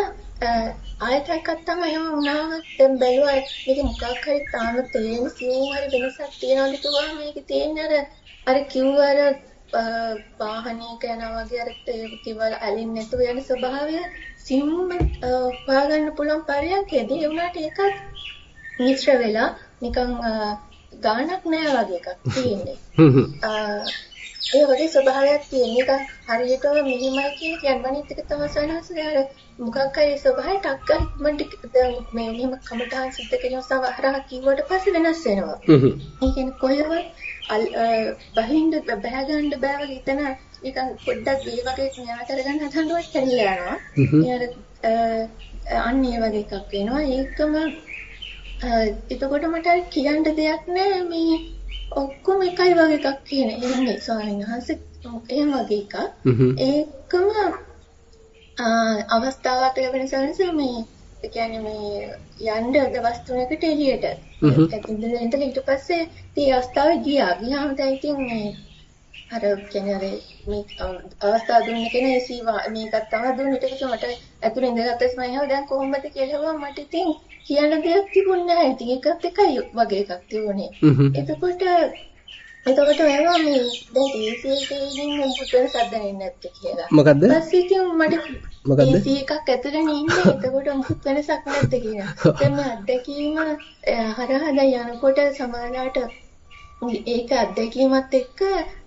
ආයත එකක් තමයි එහෙම වුණාම දැන් බැලුවා මේක මොකක් හරි තාම තේරෙන සියුම් හරි වෙනසක් තියනවද කියලා මේක තියෙන අර අර කිව්ව අර වාහනයක යනවා වගේ අර කිව්වල අලින් නැතුව යන ස්වභාවය සියුම් හොයාගන්න පුළුවන් පරියන්කේදී ඒ වුණාට ඒකත් මිශ්‍ර වෙලා නිකන් ගානක් නෑ වගේ එකක් තියෙන්නේ. ඒ වගේ ස්වභාවයක් තියෙන එක හරියටම මෙහිමයි කියන කියන්නේත් එක තමයි සනහස අර මොකක් හරි ස්වභාවය ටක් ඉක්මනට දැන් මේ මෙහෙම කමටහන් සිද්ධ කරන සවහරහ කිව්වට පස්සේ වෙනස් වෙනවා. ඒ කියන්නේ කොහෙවත් බහින්ද බහැ ගන්න බෑ වගේ නිකන් පොඩ්ඩක් මේ වගේ න්‍යාය කරගන්න හදනකොට කැඩිලා යනවා. ඒ අන්න ඒ වගේ එකක් වෙනවා. ඒකම එතකොට මට කියන්න දෙයක් නෑ මේ ඔක්කොම එකයි වගේ එකක් කියන. එහෙමයි ස්වාමීන් වහන්සේ එහෙම වගේ එකක්. ඒකම අවස්ථාවක් ලැබෙන සනස මේ ඒ කියන්නේ මේ යන්න දවස් තුනකට එළියට. ඉඳලා ඊට පස්සේ මේ අවස්ථාවේ ගියා. ගියාම දැන් ඉතින් මේ අර කියන්නේ මේ අවස්ථාව දුන්න කෙනා ඒසී මේකත් තමයි දුන්නේ. ඊට පස්සේ මට ඇතුළේ ඉඳගත්ත ස්මයිහව දැන් කොහොමද කියලා මට ඉතින් කියන්න දෙයක් තිබුණේ නැහැ. ඉතින් ඒකත් එකයි වගේ එකක් තිබුණේ. එතකොට එතකොට වෙනවා මේ දැන් AC එකේ ඉන්න මුකුතන සද්ද නෙන්නේ නැත්තේ කියලා. මොකද්ද? ඊපස්සේ ඉතින් මට මොකද්ද? AC එකක් ඇතුලේ ඉන්නේ. එතකොට මුකුත් වෙනසක් නැද්ද කියලා. දැන් මේ අත්දැකීම හරහා දැන් යනකොට සමානලාට ඒක අත්දැකීමත් එක්ක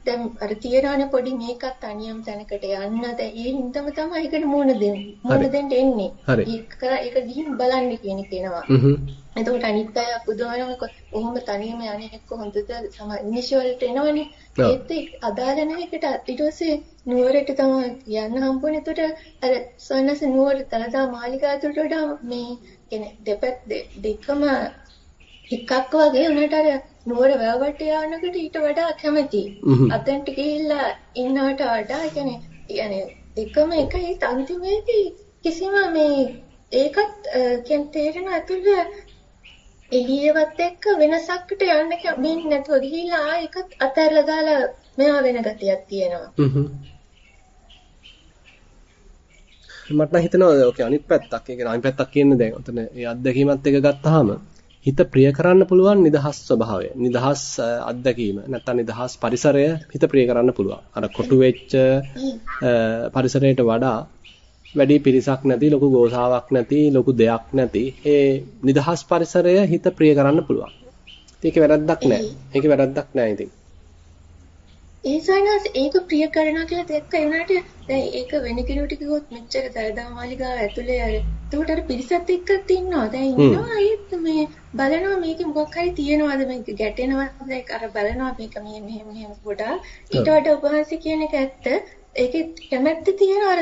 දැන් අර තියරානේ පොඩි මේකත් තනියම තැනකට යන්න දැන් ඒ හින්දාම තමයි ඒකට මුණ දෙන්නේ. මුණ දෙන්න එන්නේ. ඒක කරා ඒක ගිහින් බලන්න කියන කෙනවා. එතකොට අනිත් අය පුදුමනම කොහොම තනියම යන්නේ එක්ක හොඳද ඉනිෂි වලට එනවනේ. ඒත් අදාළ නැහැකට ඊට පස්සේ නුවරට තමයි යන්න හම්බුනේ. එතකොට අර සොයනස නුවර තනදා මාලිගා ඇතුළට වඩා මේ කියන්නේ දෙපැත්ත දෙකම එකක් වගේ උනට අර නුවර වැවට යනකොට ඊට වඩා කැමති. අතෙන්ට ගිහිල්ලා ඉන්නවට වඩා කියන්නේ يعني දෙකම එකයි අන්තිමේදී කිසිම මේ ඒකත් කියන්නේ තේරෙන ඇතුළේ එළියවත් එක්ක වෙනසක්කට යන්න කැමෙන්නේ නැතුව ගිහිල්ලා ආ ඒකත් අතහැරලා දාලා මෙහා වෙන ගතියක් තියෙනවා. මට නම් හිතෙනවා ඔකේ අනිත් පැත්තක්. ඒ කියන්නේ අනිත් පැත්තක් කියන්නේ දැන් ඔතන ඒ අත්දැකීමත් එක ගත්තාම හිත ප්‍රිය කරන්න පුළුවන් නිදහස් ස්වභාවය. නිදහස් අත්දැකීම නැත්නම් නිදහස් පරිසරය හිත ප්‍රිය කරන්න පුළුවන්. අර කොටු වෙච්ච පරිසරයට වඩා වැඩි පිරිසක් නැති ලොකු ගෝසාවක් නැති ලොකු දෙයක් නැති ඒ නිදහස් පරිසරය හිත ප්‍රිය කරන්න පුළුවන්. ඒකේ වැරද්දක් නැහැ. ඒකේ වැරද්දක් නැහැ ඉතින්. ඒ සයනස් ඒක ප්‍රිය කරනවා කියලා දැක්ක ඒ උනාට දැන් ඒක වෙන කෙනෙකුට කිව්වොත් මෙච්චර දරදා මාලිගාව ඇතුලේ අර එතකොට අර පිරිසත් එක්කත් ඉන්නවා. දැන් ඉන්නවා ඒත් මේ බලනවා මේක මොකක් හරි තියෙනවද? මේක ගැටෙනවද? අර බලනවා මේක මේ මෙහෙම මෙහෙම ගොඩාක් ඊට වඩා උපහාසය කියන එක ඇත්ත. ඒකේ කැමැත්ත තියෙන අර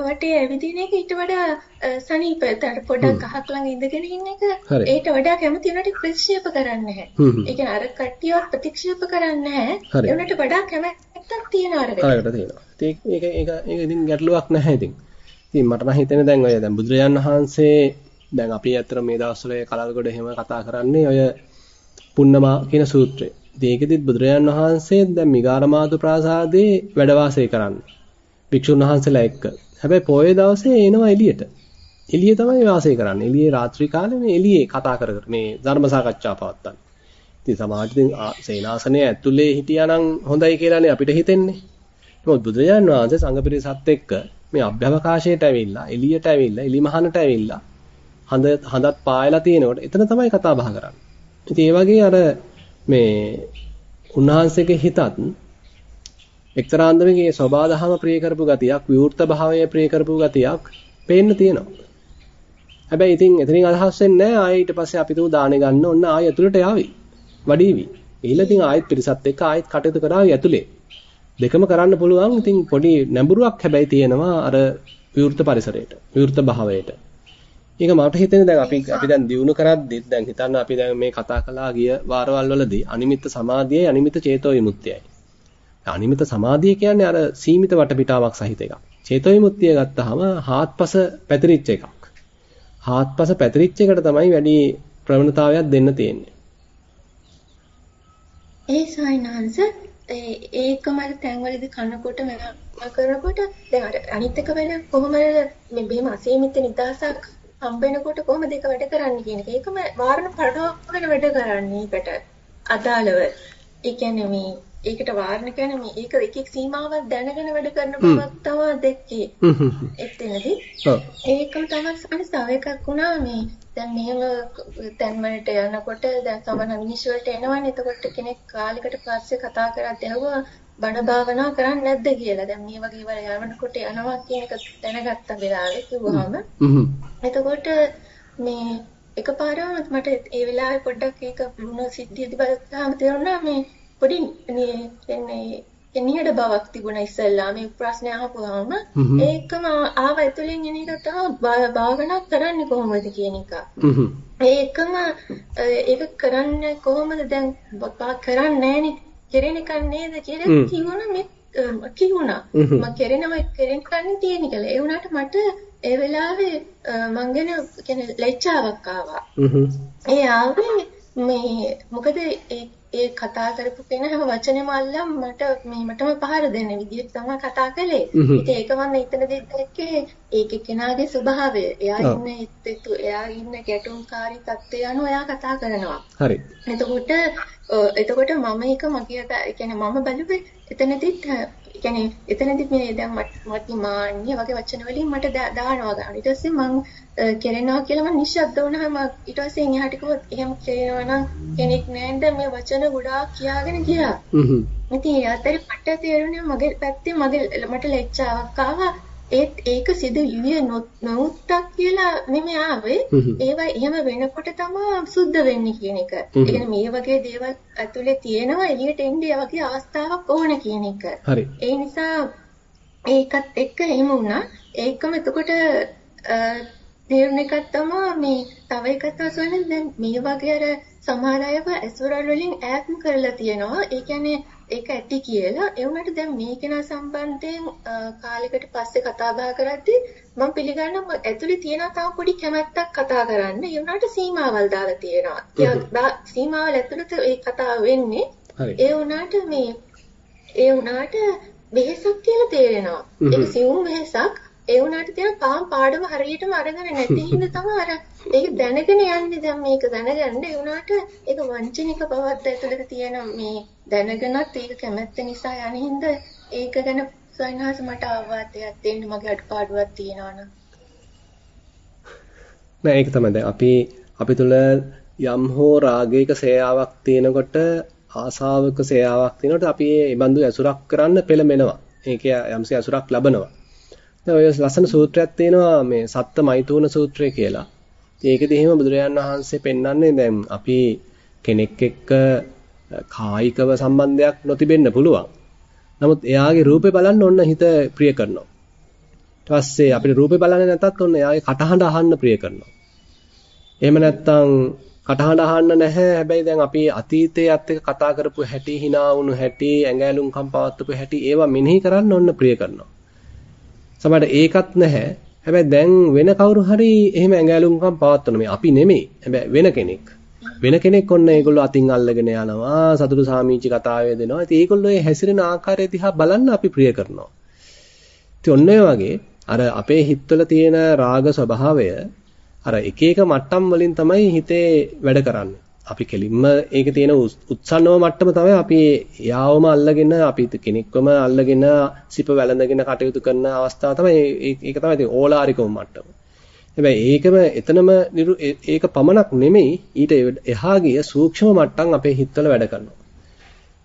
වටේ ඇවිදින එක. ඊට වඩා සනීපතර පොඩක් අහක් ළඟ ඉඳගෙන ඉන්න එක. ඊට වඩා කැමති උනට ප්‍රතික්ෂේප කරන්නේ නැහැ. ඒ කියන්නේ අර කට්ටියවත් ප්‍රතික්ෂේප කරන්නේ නැහැ. ඒ උනට වඩා කැමැත්තක් තියෙන අර. හරියට තියෙනවා. ඒක ඒක ඒක ඉතින් ගැටලුවක් නැහැ ඉතින්. ඉතින් මට නම් හිතෙන්නේ දැන් ඔය දැන් බුදුරජාන් වහන්සේ දැන් අපි අතර මේ දවස්වල කලල්ගොඩ එහෙම කතා කරන්නේ ඔය පුන්නමා කියන සූත්‍රය. ඒකෙදිත් බුදුරජාන් වහන්සේ දැන් මිගාරමාතු ප්‍රාසාදේ වැඩ වාසය කරන්නේ. භික්ෂුන් වහන්සේලා එක්ක. හැබැයි පොයේ දවසේ එනවා එළියට. එළියේ තමයි වාසය කරන්නේ. එළියේ රාත්‍රී කාලේ මේ එළියේ කතා කර කර මේ ධර්ම සාකච්ඡා පවත්වන්නේ. ඉතින් සමාජයෙන් සේනාසනයේ ඇතුලේ හිටියානම් හොඳයි කියලානේ අපිට හිතෙන්නේ. නමුත් බුදුරජාන් වහන්සේ සංඝ පිරිසත් එක්ක මේ අභ්‍යවකාශයට ඇවිල්ලා, එළියට ඇවිල්ලා, එලි මහනට ඇවිල්ලා හඳ හඳත් පායලා තියෙනකොට එතන තමයි කතා බහ කරන්නේ. ඉතින් ඒ වගේ අර මේ උන්වහන්සේගේ හිතත් එක්තරා අන්දමේ සබා දහම ප්‍රිය කරපු ගතියක් විවෘත භාවය ප්‍රිය කරපු ගතියක් පේන්න තියෙනවා. හැබැයි ඉතින් එතනින් අදහස් වෙන්නේ නැහැ ආයෙ ඊට පස්සේ අපි තුමු දාණය ගන්න ඕන ආයෙ ඇතුළට යාවි. වඩීවි. ගිහිල්ලා ඉතින් ආයෙත් පිරිසත් එක්ක ආයෙත් කටයුතු කරાવી ඇතුලේ. දෙකම කරන්න පුළුවන්. ඉතින් පොඩි නැඹුරුවක් හැබැයි තියෙනවා අර විවෘත පරිසරයට. විවෘත භාවයට. ඒක මට හිතෙන්නේ දැන් අපි අපි දැන් දිනු කරද්දිත් දැන් හිතන්න අපි දැන් මේ කතා කළා ගිය වාරවල් වලදී අනිමිත්ත සමාධියයි අනිමිත්ත චේතෝ විමුක්තියයි. අනිමිත්ත සමාධිය කියන්නේ අර සීමිත වටපිටාවක් සහිත එකක්. චේතෝ විමුක්තිය ගත්තාම හාත්පස පැතිරිච්ච එකක්. හාත්පස පැතිරිච්ච එකට තමයි වැඩි ප්‍රවණතාවයක් දෙන්න තියෙන්නේ. ඒ සයින්හන්ස ඒකම තැන්වලදී කනකොට මම කරනකොට දැන් අර අනිත් එක වෙන කොහොමද මේ බෙහෙම අසීමිත නිදහසක් හම්බ වෙනකොට කොහොමද ඒක වැඩ කරන්නේ කියන එක. ඒකම වාරණ පඩාවගෙන වැඩ කරන්නේ ඒකට අදාළව. ඒ කියන්නේ මේ ඒකට වාරණ කියන්නේ මේ ඒක එක එක සීමාවක් දැනගෙන වැඩ කරන බවක් තමයි දැක්කේ. එතනදී. ඒකම තමයි අනිත් තව එකක් වුණා මේ දැන් මෙහෙම තැන් වලට යනකොට දැන් සමන මිනිස්සු වලට එනවනේ එතකොට කෙනෙක් කාලයකට පස්සේ කතා කරද්දී ඇහුවා බණ භාවනා කරන්නේ නැද්ද කියලා. දැන් මේ වගේ වල යනකොට යනවා කියන එක දැනගත්ත වෙලාවේ කිව්වහම එතකොට මේ එකපාරම මට ඒ වෙලාවේ පොඩ්ඩක් ඒක වුණ සිද්ධියදී බලද්දී තේරුණා මේ පොඩි එනිහඩ බවක් තිබුණා ඉස්සෙල්ලා මේ ප්‍රශ්නේ අහපුවාම ඒකම ආව ඇතුලෙන් එන එක තමයි භාවනා කරන්නේ කොහොමද කියන එක. ඒකම ඒක කරන්නේ කොහොමද දැන් කරන්නේ නැහනේ කෙරෙන එකක් නේද කියලා කිව්වොන මේ කිව්ුණා. මම කෙරෙනවා කෙරෙන්න කන්නේ තියෙන කියලා. ඒ වුණාට මට ඒ වෙලාවේ මං ගැන කියන්නේ ලැජ්ජාවක් ආවා. ඒ ආවේ මේ මොකද ඒ ඒ කතා කරපු කෙනා හැම වචනෙම අල්ලම් මට මේ මටම පහර දෙන්න විදිහට තමයි කතා කළේ. ඉතින් ඒක මම එතනදී දැක්කේ ඒක කෙනාගේ ස්වභාවය. එයා ඉන්න එයා ඉන්න ගැටුම්කාරී තත්ත්වය අනුව එයා කතා කරනවා. හරි. එතකොට එතකොට මම එක මගේ ඒ කියන්නේ මම බැලුවේ එතනදිත් කියන්නේ එතනදිත් මේ දැන් මට මාන්නේ වගේ වචන වලින් මට දානවා ගන්න. ඊට පස්සේ මං කෙරෙනවා කියලා මං නිශ්ශබ්ද වුණාම ඊට පස්සේ එහාට කිව්වොත් එහෙම කෙරෙනවා නම් කෙනෙක් නැන්ද මේ වචන ගොඩාක් කියාගෙන ගියා. හ්ම්. ඉතින් ඒ අතරේ මට තේරුණේ මගේ පැත්තේ මගේ මට ලැජ්ජාවක් ආවා. ඒත් ඒක සිදු විය නොඋත්තක් කියලා නෙමෙයි ආවේ. ඒවා එහෙම වෙනකොට තමයි සුද්ධ වෙන්නේ කියන එක. ඒ කියන්නේ මේ වගේ දේවල් ඇතුලේ තියෙනවා එළියට එන්නේ වගේ අවස්ථාවක් ඕන කියන එක. ඒ නිසා ඒකත් එක්ක එහෙම වුණා. ඒකම එතකොට තේරුණ එකක් තමයි මේ තව එකක් තමයි දැන් මේ වගේ අර සමහර අයව ඇසුරල් වලින් ඈත්ම කරලා තියෙනවා. ඒ කියන්නේ ඒක ඇති කියලා ඒ වුණාට දැන් මේ කෙනා සම්බන්ධයෙන් කාලයකට පස්සේ කතා බහ කරද්දී මම පිළිගන්නවා ඇතුලේ තියෙන තව පොඩි කැමැත්තක් කතා කරන්න ඒ වුණාට සීමාවල් දාලා තියෙනවා. සීමාවල් ඇතුළත ඒ කතාව වෙන්නේ. ඒ වුණාට මේ ඒ වුණාට වෙහසක් කියලා තේරෙනවා. ඒක සිවුම් වෙහසක් ඒ වුණාට තියෙන පාම් පාඩම හරියටම අරගෙන නැති හින්දා තමයි අර ඒක දැනගෙන යන්නේ දැන් මේක දැනගන්න ඒ වුණාට ඒක වංචනික බවක් ඇතුළත තියෙන මේ දැනගෙනත් ඒක කැමැත්ත නිසා යන හින්දා ඒක ගැන සයන්හස මට අවවාදයක් දෙන්න මගේ අඩපාඩුවක් තියෙනවා නම්. නෑ ඒක තමයි දැන් අපි අපි තුල යම් හෝ රාගයක සේයාවක් තියෙනකොට ආසාවක සේයාවක් තියෙනකොට අපි ඒ බඳු ඇසුරක් කරන්න පෙළඹෙනවා. ඒක යම්සේ ඇසුරක් ලබනවා. දැන් ඔය ලස්සන සූත්‍රයක් තියෙනවා මේ සත්ත මෛතුන සූත්‍රය කියලා. ඒකෙදි එහෙම බුදුරජාන් වහන්සේ පෙන්වන්නේ දැන් අපි කෙනෙක් එක්ක කායිකව සම්බන්ධයක් නොතිබෙන්න පුළුවන්. නමුත් එයාගේ රූපේ බලන්න ඔන්න හිත ප්‍රිය කරනවා. ඊට පස්සේ අපිට රූපේ බලන්නේ නැතත් ඔන්න එයාගේ කටහඬ අහන්න ප්‍රිය කරනවා. එහෙම නැත්නම් කටහඬ අහන්න නැහැ. හැබැයි දැන් අපි අතීතයේත් එක්ක කතා කරපු හැටි, hina වුණු හැටි, ඇඟැලුම්කම් පවත්වපු හැටි ඒවා මෙනෙහි කරන්න ඔන්න ප්‍රිය කරනවා. සමහරට ඒකත් නැහැ. හැබැයි දැන් වෙන කවුරු හරි එහෙම ඇඟැලුම්කම් පවත්වන මේ අපි නෙමෙයි. හැබැයි වෙන කෙනෙක්. වෙන කෙනෙක් ඔන්න ඒගොල්ලෝ අතින් අල්ලගෙන යනවා සතුටු සාමීචි කතාවේ දෙනවා. ඉතින් ඒගොල්ලෝ ඒ හැසිරෙන ආකාරය දිහා බලන්න අපි ප්‍රිය කරනවා. ඉතින් ඔන්න වගේ අර අපේ හිතවල තියෙන රාග ස්වභාවය අර එක එක මට්ටම් වලින් තමයි හිතේ වැඩ කරන්නේ. අපි කෙලින්ම ඒකේ තියෙන උත්සන්නව මට්ටම තමයි අපි යාවම අල්ලගෙන අපි කෙනෙක්වම අල්ලගෙන සිප වැළඳගෙන කටයුතු කරන අවස්ථාව තමයි ඒක තමයි ඕලාරිකම මට්ටම. හැබැයි ඒකම එතනම ඒක පමණක් නෙමෙයි ඊට එහා ගිය සූක්ෂම මට්ටම් අපේ හිතවල වැඩ කරනවා.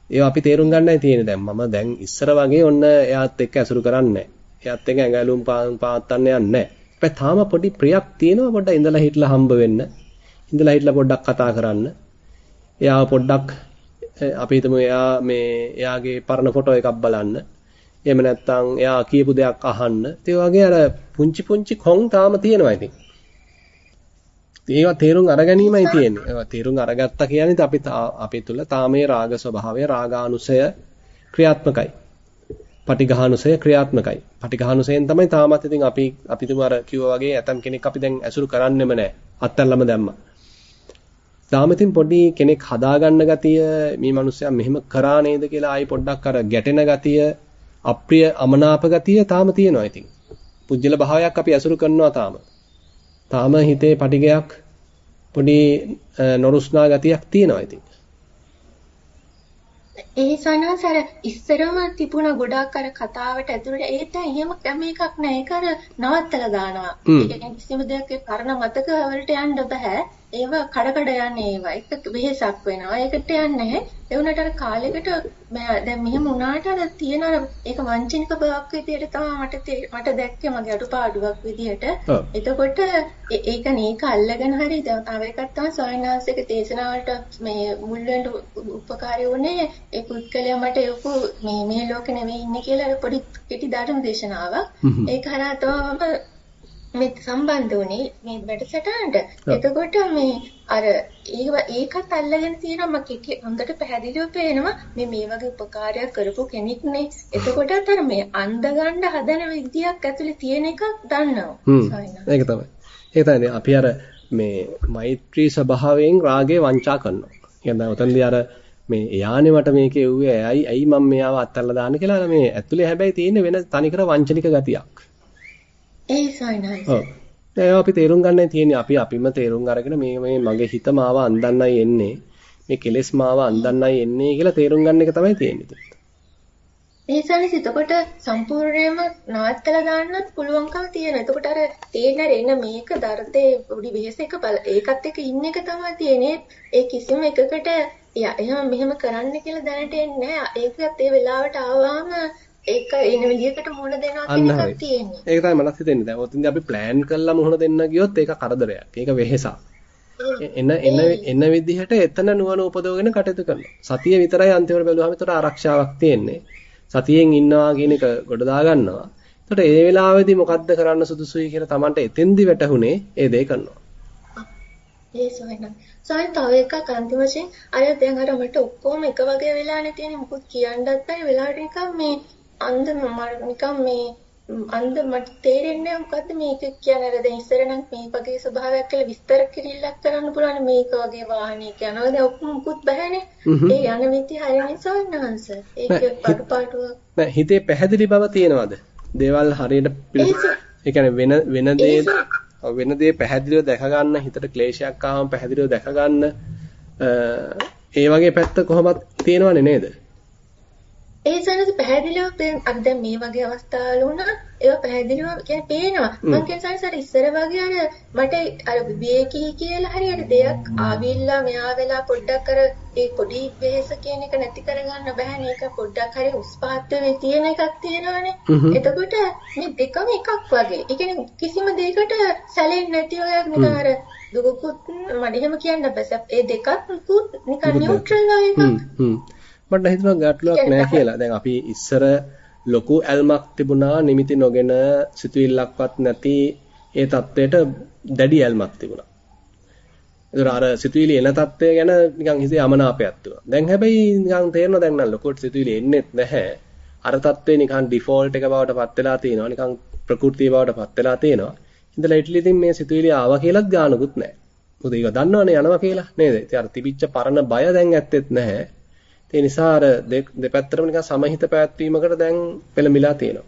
ඒවා අපි තේරුම් ගන්නයි තියෙන්නේ දැන් මම දැන් ඉස්සර වගේ ඔන්න එයාත් එක්ක ඇසුරු කරන්නේ එයාත් එක්ක ඇඟලුම් පාත්තන්න යන්නේ නැහැ. හැබැයි තාම පොඩි ප්‍රියක් තියෙනවා පොඩ්ඩක් ඉඳලා හිටලා හම්බ වෙන්න. ඉඳලා හිටලා පොඩ්ඩක් කතා කරන්න. එයාව පොඩ්ඩක් අපි හිතමු එයා මේ එයාගේ පරණ ෆොටෝ එකක් බලන්න. එහෙම නැත්නම් එයා කියපු දෙයක් අහන්න. ඒ වගේ අර පුංචි පුංචි කොන් තාම තියෙනවා ඉතින්. ඒවා තේරුම් අරගැනීමයි තියෙන්නේ. ඒවා තේරුම් අරගත්තා කියන්නේ අපි අපි තුල තාමේ රාග ස්වභාවය රාගානුසය ක්‍රියාත්මකයි. පටිඝානුසය ක්‍රියාත්මකයි. පටිඝානුසයෙන් තමයි තාමත් ඉතින් අපි අපි තුම අර කිව්වා වගේ ඇතම් කෙනෙක් අපි දැන් ඇසුරු කරන්නෙම නැහැ. අත්තල්ලම දැම්මා. තාම ඉතින් පොඩි කෙනෙක් හදාගන්න ගතිය මේ මිනිස්සයා මෙහෙම කරා නේද කියලා ආයි පොඩ්ඩක් අර ගැටෙන ගතිය අප්‍රිය අමනාප ගතිය තාම තියෙනවා ඉතින්. පුජ්‍යල භාවයක් අපි අසුරු කරනවා තාම. තාම හිතේ පටිගයක් පොඩි නොරුස්නා ගතියක් තියෙනවා ඉතින්. ඒ සනසර ඉස්සරම තිබුණ ගොඩාක් අර කතාවට ඇතුළට ඒත් එහෙම ක්‍රම එකක් නෑ ඒක අර නවත්තලා දානවා. ඒ කියන්නේ කිසිම දෙයක් ඒ පරණ මතක වලට යන්න බෑ. ඒව කඩ කඩ යන්නේ ඒවා. එක වෙහෙසක් වෙනවා. ඒකට යන්නේ නැහැ. ඒ වුණාට අර කාලෙකට දැන් මෙහෙම වුණාට අර තියෙන අර ඒක වංචනික බවක් විදියට තමයි මට මට දැක්කේ මගේ අඩුපාඩුවක් විදියට. එතකොට ඒක නේක අල්ලගෙන හරි දැන් තව එකක් තමයි ස්වාමීනාංශයක දේශනාවලට මේ මුල් වෙන්න උපකාරී වුණේ ඒ පුද්ගලයා මට යොකු මේ මේ ලෝකෙ නෙවෙයි ඉන්නේ කියලා පොඩි කෙටි ධර්ම දේශනාවක්. ඒක හරහා තමයි මේ සම්බන්ධ වුණේ මේ වැඩසටහනට. එතකොට මේ අර ඒකත් අල්ලගෙන තියෙනවා මම කිටි හොඳට පැහැදිලිව පේනවා මේ මේ වගේ උපකාරයක් කරපු කෙනෙක්නේ. එතකොටත් අර මේ අන්ධ ගන්න හදන විදියක් ඇතුලේ තියෙන එකක් දන්නවා. ඒක තමයි. ඒක තමයි අපි අර මේ මෛත්‍රී ස්වභාවයෙන් රාගේ වංචා කරනවා. කියන්නේ උතන්දී අර මේ එයානේ මට මේක එව්වේ ඇයි ඇයි මම මෙයාව අත්හැරලා දාන්න කියලා මේ ඇතුලේ හැබැයි තියෙන වෙන තනිකර වංචනික ගතියක්. ඒ. ඔව්. ඒවා අපි තේරුම් ගන්නයි තියෙන්නේ. අපි අපිම තේරුම් අරගෙන මේ මේ මගේ හිත මාව අන්දන්නයි එන්නේ. මේ කෙලෙස් මාව අන්දන්නයි එන්නේ කියලා තේරුම් ගන්න එක තමයි තියෙන්නේ. ඒ සනස එතකොට සම්පූර්ණයෙන්ම නවත්තලා දාන්නත් පුළුවන්කම තියෙනවා. එතකොට අර තේන රෙන මේක දර්ථේ පොඩි වෙහෙස එක ඒකත් එක්ක ඉන්න එක තමයි තියෙන්නේ. ඒ කිසිම එකකට එහෙම මෙහෙම කරන්න කියලා දැනට එන්නේ නැහැ. ඒකත් ඒ වෙලාවට ආවම ඒක එන විදිහකට මුහුණ දෙනවා කියන එකක් තියෙන්නේ. ඒක තමයි මනස් හිතෙන්නේ. දැන් ඔතින්දී අපි ප්ලෑන් කරලා මුහුණ දෙන්න ගියොත් ඒක කරදරයක්. ඒක වෙහෙසක්. එන එන එන විදිහට එතන නුවණ උපදවගෙන කටයුතු කරනවා. සතිය විතරයි අන්තිමට බැලුවාම ඒතර ආරක්ෂාවක් තියෙන්නේ. සතියෙන් ඉන්නවා කියන එක ගොඩ දා ගන්නවා. එතකොට ඒ වෙලාවේදී මොකද්ද කරන්න සුදුසුයි කියලා Tamanට එතෙන්දි වැටහුනේ ඒ දේ කරනවා. ඒ සොයන. සොයන් තව එකක් අන්තිම වශයෙන් අර දැන් අර මට ඔක්කොම එක වගේ වෙලානේ තියෙන්නේ මොකද කියන්නත් බැරි වෙලාවට නිකන් මේ අන්ද මම නිකන් මේ අන්ද මට තේරෙන්නේ මොකද්ද මේක කියන්නේ. අර දැන් ඉස්සර නම් මේ වගේ ස්වභාවයක් කියලා විස්තර කිරිල්ලක් කරන්න පුළුවන්. මේක වගේ වාහනයක යනවා. දැන් ඔක්කොම මුකුත් බෑනේ. ඒ යන විදිහ හරිනේ සෝන්නහන්ස ඒක පටු නෑ හිතේ පැහැදිලි බව තියෙනවද? දේවල් හරියට ඒ කියන්නේ වෙන වෙන දේ වෙන දේ පැහැදිලිව දැක ගන්න හිතට ක්ලේශයක් ආවම පැහැදිලිව දැක ගන්න ඒ වගේ පැත්ත කොහොමද තියෙනවනේ නේද ඒ සනස පැහැදිලිව අර දැන් මේ වගේ අවස්ථාවල වුණා. ඒවා පැහැදිලිව කියන්නේ පේනවා. මම කියන සනස අර ඉස්සර වගේ අර මට අර විවේකී කියලා හරියට දෙයක් ආවිල්ලා මෙහා වෙලා පොඩ්ඩක් අර ඒ පොඩි වෙහස කියන එක නැති කරගන්න බෑනේ ඒක පොඩ්ඩක් හරි උස් පාත් වෙ තියෙන එකක් තියෙනවානේ. එතකොට මේ දෙකම එකක් වගේ. ඒ කියන්නේ කිසිම දෙයකට සැලෙන්නේ නැති ඔය නිකන් අර දුකකුත් මට එහෙම කියන්න බෑ ඒ දෙකත් නිකන් නියුට්‍රල් එකක් මට හිතනවා ගැටලුවක් නෑ කියලා. දැන් අපි ඉස්සර ලොකු ඇල්මක් තිබුණා නිමිති නොගෙන සිතුවිල්ලක්වත් නැති ඒ தത്വයට දැඩි ඇල්මක් තිබුණා. ඒතර අර සිතුවිලි එන தත්ත්වය ගැන නිකන් හිතේ අමනාපයක් තිබුණා. දැන් හැබැයි නිකන් තේරෙනවා දැන් නම් ලොකුට සිතුවිලි එන්නේත් නැහැ. අර தත්ත්වේ නිකන් ඩිෆෝල්ට් එක බවට පත් වෙලා තියෙනවා. නිකන් ප්‍රകൃතිය බවට පත් වෙලා තියෙනවා. ඉඳලා ඉටලි ඉතින් මේ සිතුවිලි ආවා කියලාත් ගානකුත් නැහැ. මොකද ඒක දන්නවනේ යනවා කියලා නේද? ඉතින් අර තිබිච්ච පරණ බය දැන් ඇත්තෙත් නැහැ. ඒ නිසා අර දෙපැත්තටම නිකන් සමහිත පැවැත්වීමකට දැන් පෙළඹිලා තියෙනවා.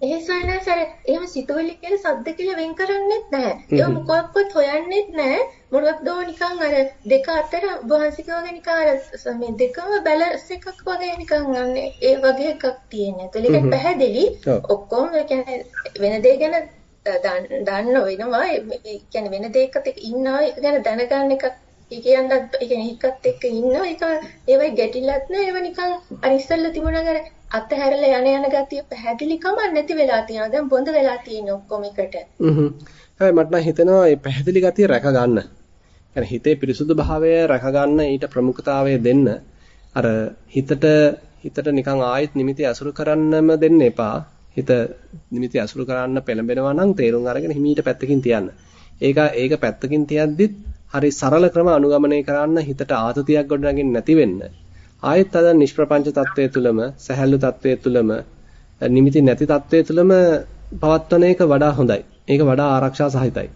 ඒ සයනසර එහෙම සිතුවිලි කියලා සද්ද කියලා වෙන් කරන්නේත් නැහැ. ඒක මොකක්වත් හොයන්නේත් නැහැ. මොකක්ද නිකන් අර දෙක අතර වහන්සික වගේ නිකන් අර මේ දෙකම බැලන්ස් එකක් වගේ නිකන් ඒ වගේ එකක් තියෙනවා. ඒක පැහැදිලි. ඔක්කොම කියන්නේ වෙන දේ ගැන දන්න වෙනවා. ඒ කියන්නේ වෙන දෙයකට ඉන්නවා. ඒක ගැන දැනගන්න එකක් ඒ කියන්නත් ඒ කියන්නේ එකත් එක්ක ඉන්නවා ඒක ඒවයි ගැටිලත් නෑ ඒව නිකන් අර ඉස්සෙල්ලා තිබුණා අර අතහැරලා යන යන ගතිය පැහැදිලිකම නැති වෙලා තියෙනවා දැන් බොඳ වෙලා තියෙන ඔක්කොම එකට හ්ම් හ්ම් මට නම් හිතෙනවා මේ පැහැදිලි ගතිය රැක ගන්න. يعني හිතේ පිරිසුදු භාවය රැක ගන්න ඊට ප්‍රමුඛතාවය දෙන්න අර හිතට හිතට නිකන් ආයෙත් නිමිති අසුරු කරන්නම දෙන්න එපා. හිත නිමිති අසුරු කරන්න පෙළඹෙනවා නම් තේරුම් අරගෙන හිමීට පැත්තකින් තියන්න. ඒක ඒක පැත්තකින් තියද්දිත් හරි සරල ක්‍රම අනුගමනය කරන්න හිතට ආතතියක් ගොඩනගින්න නැති වෙන්න. ආයෙත් අද නිෂ්ප්‍රපංච தත්වයේ තුලම සැහැල්ලු தත්වයේ තුලම නිමිති නැති தත්වයේ තුලම පවත්වන එක වඩා හොඳයි. ඒක වඩා ආරක්ෂා සහිතයි.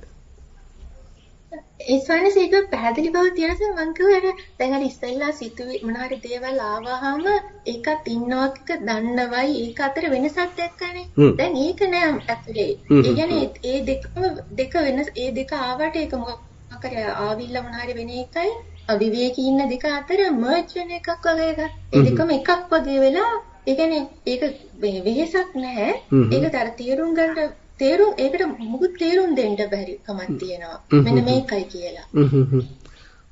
ඒ ස්වාමීන් වහන්සේ පැහැදිලි බව තියෙනසෙ මම කියුවේ දැන් අර ඉස්සෙල්ලා සිතුවි මොන හරි දේවල් ආවහම ඒකත් ඉන්නවක දන්නවයි ඒක අතර වෙනසක් දැක්කනේ දැන් ඒක නෑ ඇතුලේ ඒ කියන්නේ ඒ දෙකම දෙක වෙනස් ඒ දෙක ආවට ඒක මොකක් කර ආවිල්ල මොන හරි වෙන එකයි අවිවේකී ඉන්න දෙක අතර මර්ජ් වෙන එකක් වගේ එකක්. ඒ දෙකම එකක් වගේ වෙලා ඒ කියන්නේ ඒක වෙහෙසක් නැහැ. ඒක තර තීරුම් ගන්න තේරුම් ඒකට මුකුත් තේරුම් දෙන්න බැරි කමක් තියෙනවා. මෙන්න මේකයි කියලා.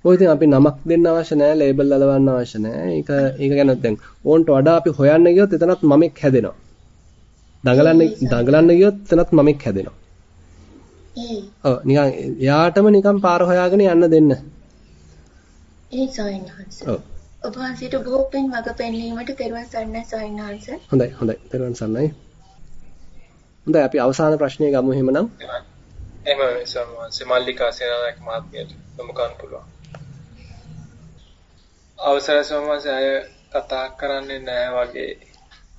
ඔය ඉතින් අපි නමක් දෙන්න අවශ්‍ය නැහැ, ලේබල් අලවන්න අවශ්‍ය නැහැ. ඒක ඒක ගැන දැන් ඕන්ට වඩා අපි හොයන්න ගියොත් එතනත් මමෙක් හැදෙනවා. දඟලන්න දඟලන්න ගියොත් එතනත් මමෙක් හැදෙනවා. ඔව් නිකන් එයාටම නිකන් පාර හොයාගෙන යන්න දෙන්න. ඒ සයින්හන්ස. ඔව්. ඔබ වහන්සේට බොහෝ පින් මඟ පෙන්වීමට තෙරුවන් සරණයි සයින්හන්ස. හොඳයි හොඳයි තෙරුවන් සරණයි. හොඳයි අපි අවසාන ප්‍රශ්නේ ගමු එහෙමනම්. එහෙම සම්මාන්සේ මල්ලිකා සේනානායක මහත්මියට යොමු කරන්න පුළුවන්. අවසරයි සම්මාන්සේ අය කතා කරන්නේ නැහැ වගේ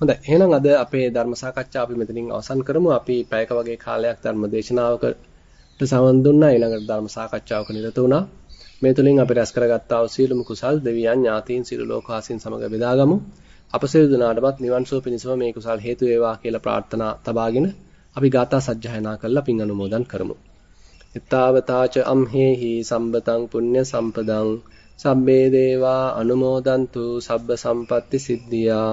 හොඳයි. එහෙනම් අද අපේ ධර්ම සාකච්ඡාව අපි මෙතනින් අවසන් කරමු. අපි පැයක වගේ කාලයක් ධර්ම දේශනාවකට සමන් දුන්නා. ඊළඟට ධර්ම සාකච්ඡාවක නිරත වුණා. මේ තුලින් අපි රැස් කරගත්තා වූ සීලමු කුසල් දෙවියන් ඥාතීන් සියලු ලෝකවාසීන් සමග බෙදාගමු. අප සියලු දෙනාටමත් නිවන් සුව පිණිසම මේ කුසල් හේතු වේවා කියලා ප්‍රාර්ථනා තබාගෙන අපි ගාථා සජ්ජායනා කරලා පින් අනුමෝදන් කරමු. ittavataච amhehi සම්බතං පුඤ්ඤ සම්පදං සබ්බේ දේවා අනුමෝදන්තු සබ්බ සම්පatti සිද්ධියා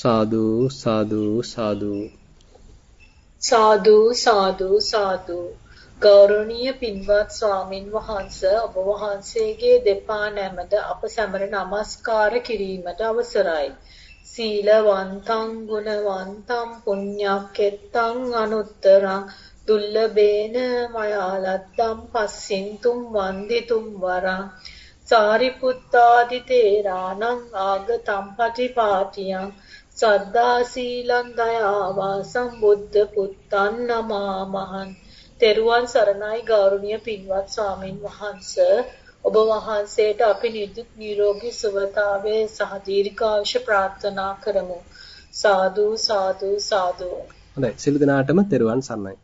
සාදු සාදු සාදු. සාදු සාදු සාදු. ගෞරවනීය පින්වත් ස්වාමින් වහන්සේ ඔබ වහන්සේගේ දෙපා නැමද අප සැමර නමස්කාර කිරීමට අවසරයි. සීලවන්තං ගුණවන්තං පුඤ්ඤක්කෙත්තං අනුත්තරං. දුල්ලබේන මයාලත්තම් පස්සින්තුම් වන්දිතුම් වරං. සාරිපුත්තාදි තේරාණං ආගතම් පටිපාටියං සද්දා සීලං දයාවා සම්බුද්ධ පුත්තන් නමාමහං. තෙරුවන් සරණයි ගෞරවනීය පින්වත් ස්වාමින් වහන්ස. ඔබ වහන්සේට අපි නිදුක් නිරෝගී සුවතාවේ සහ දීර්ඝායුෂ ප්‍රාර්ථනා කරමු. සාදු සාදු සාදු. හොඳයි. සියලු දෙනාටම තෙරුවන් සරණයි.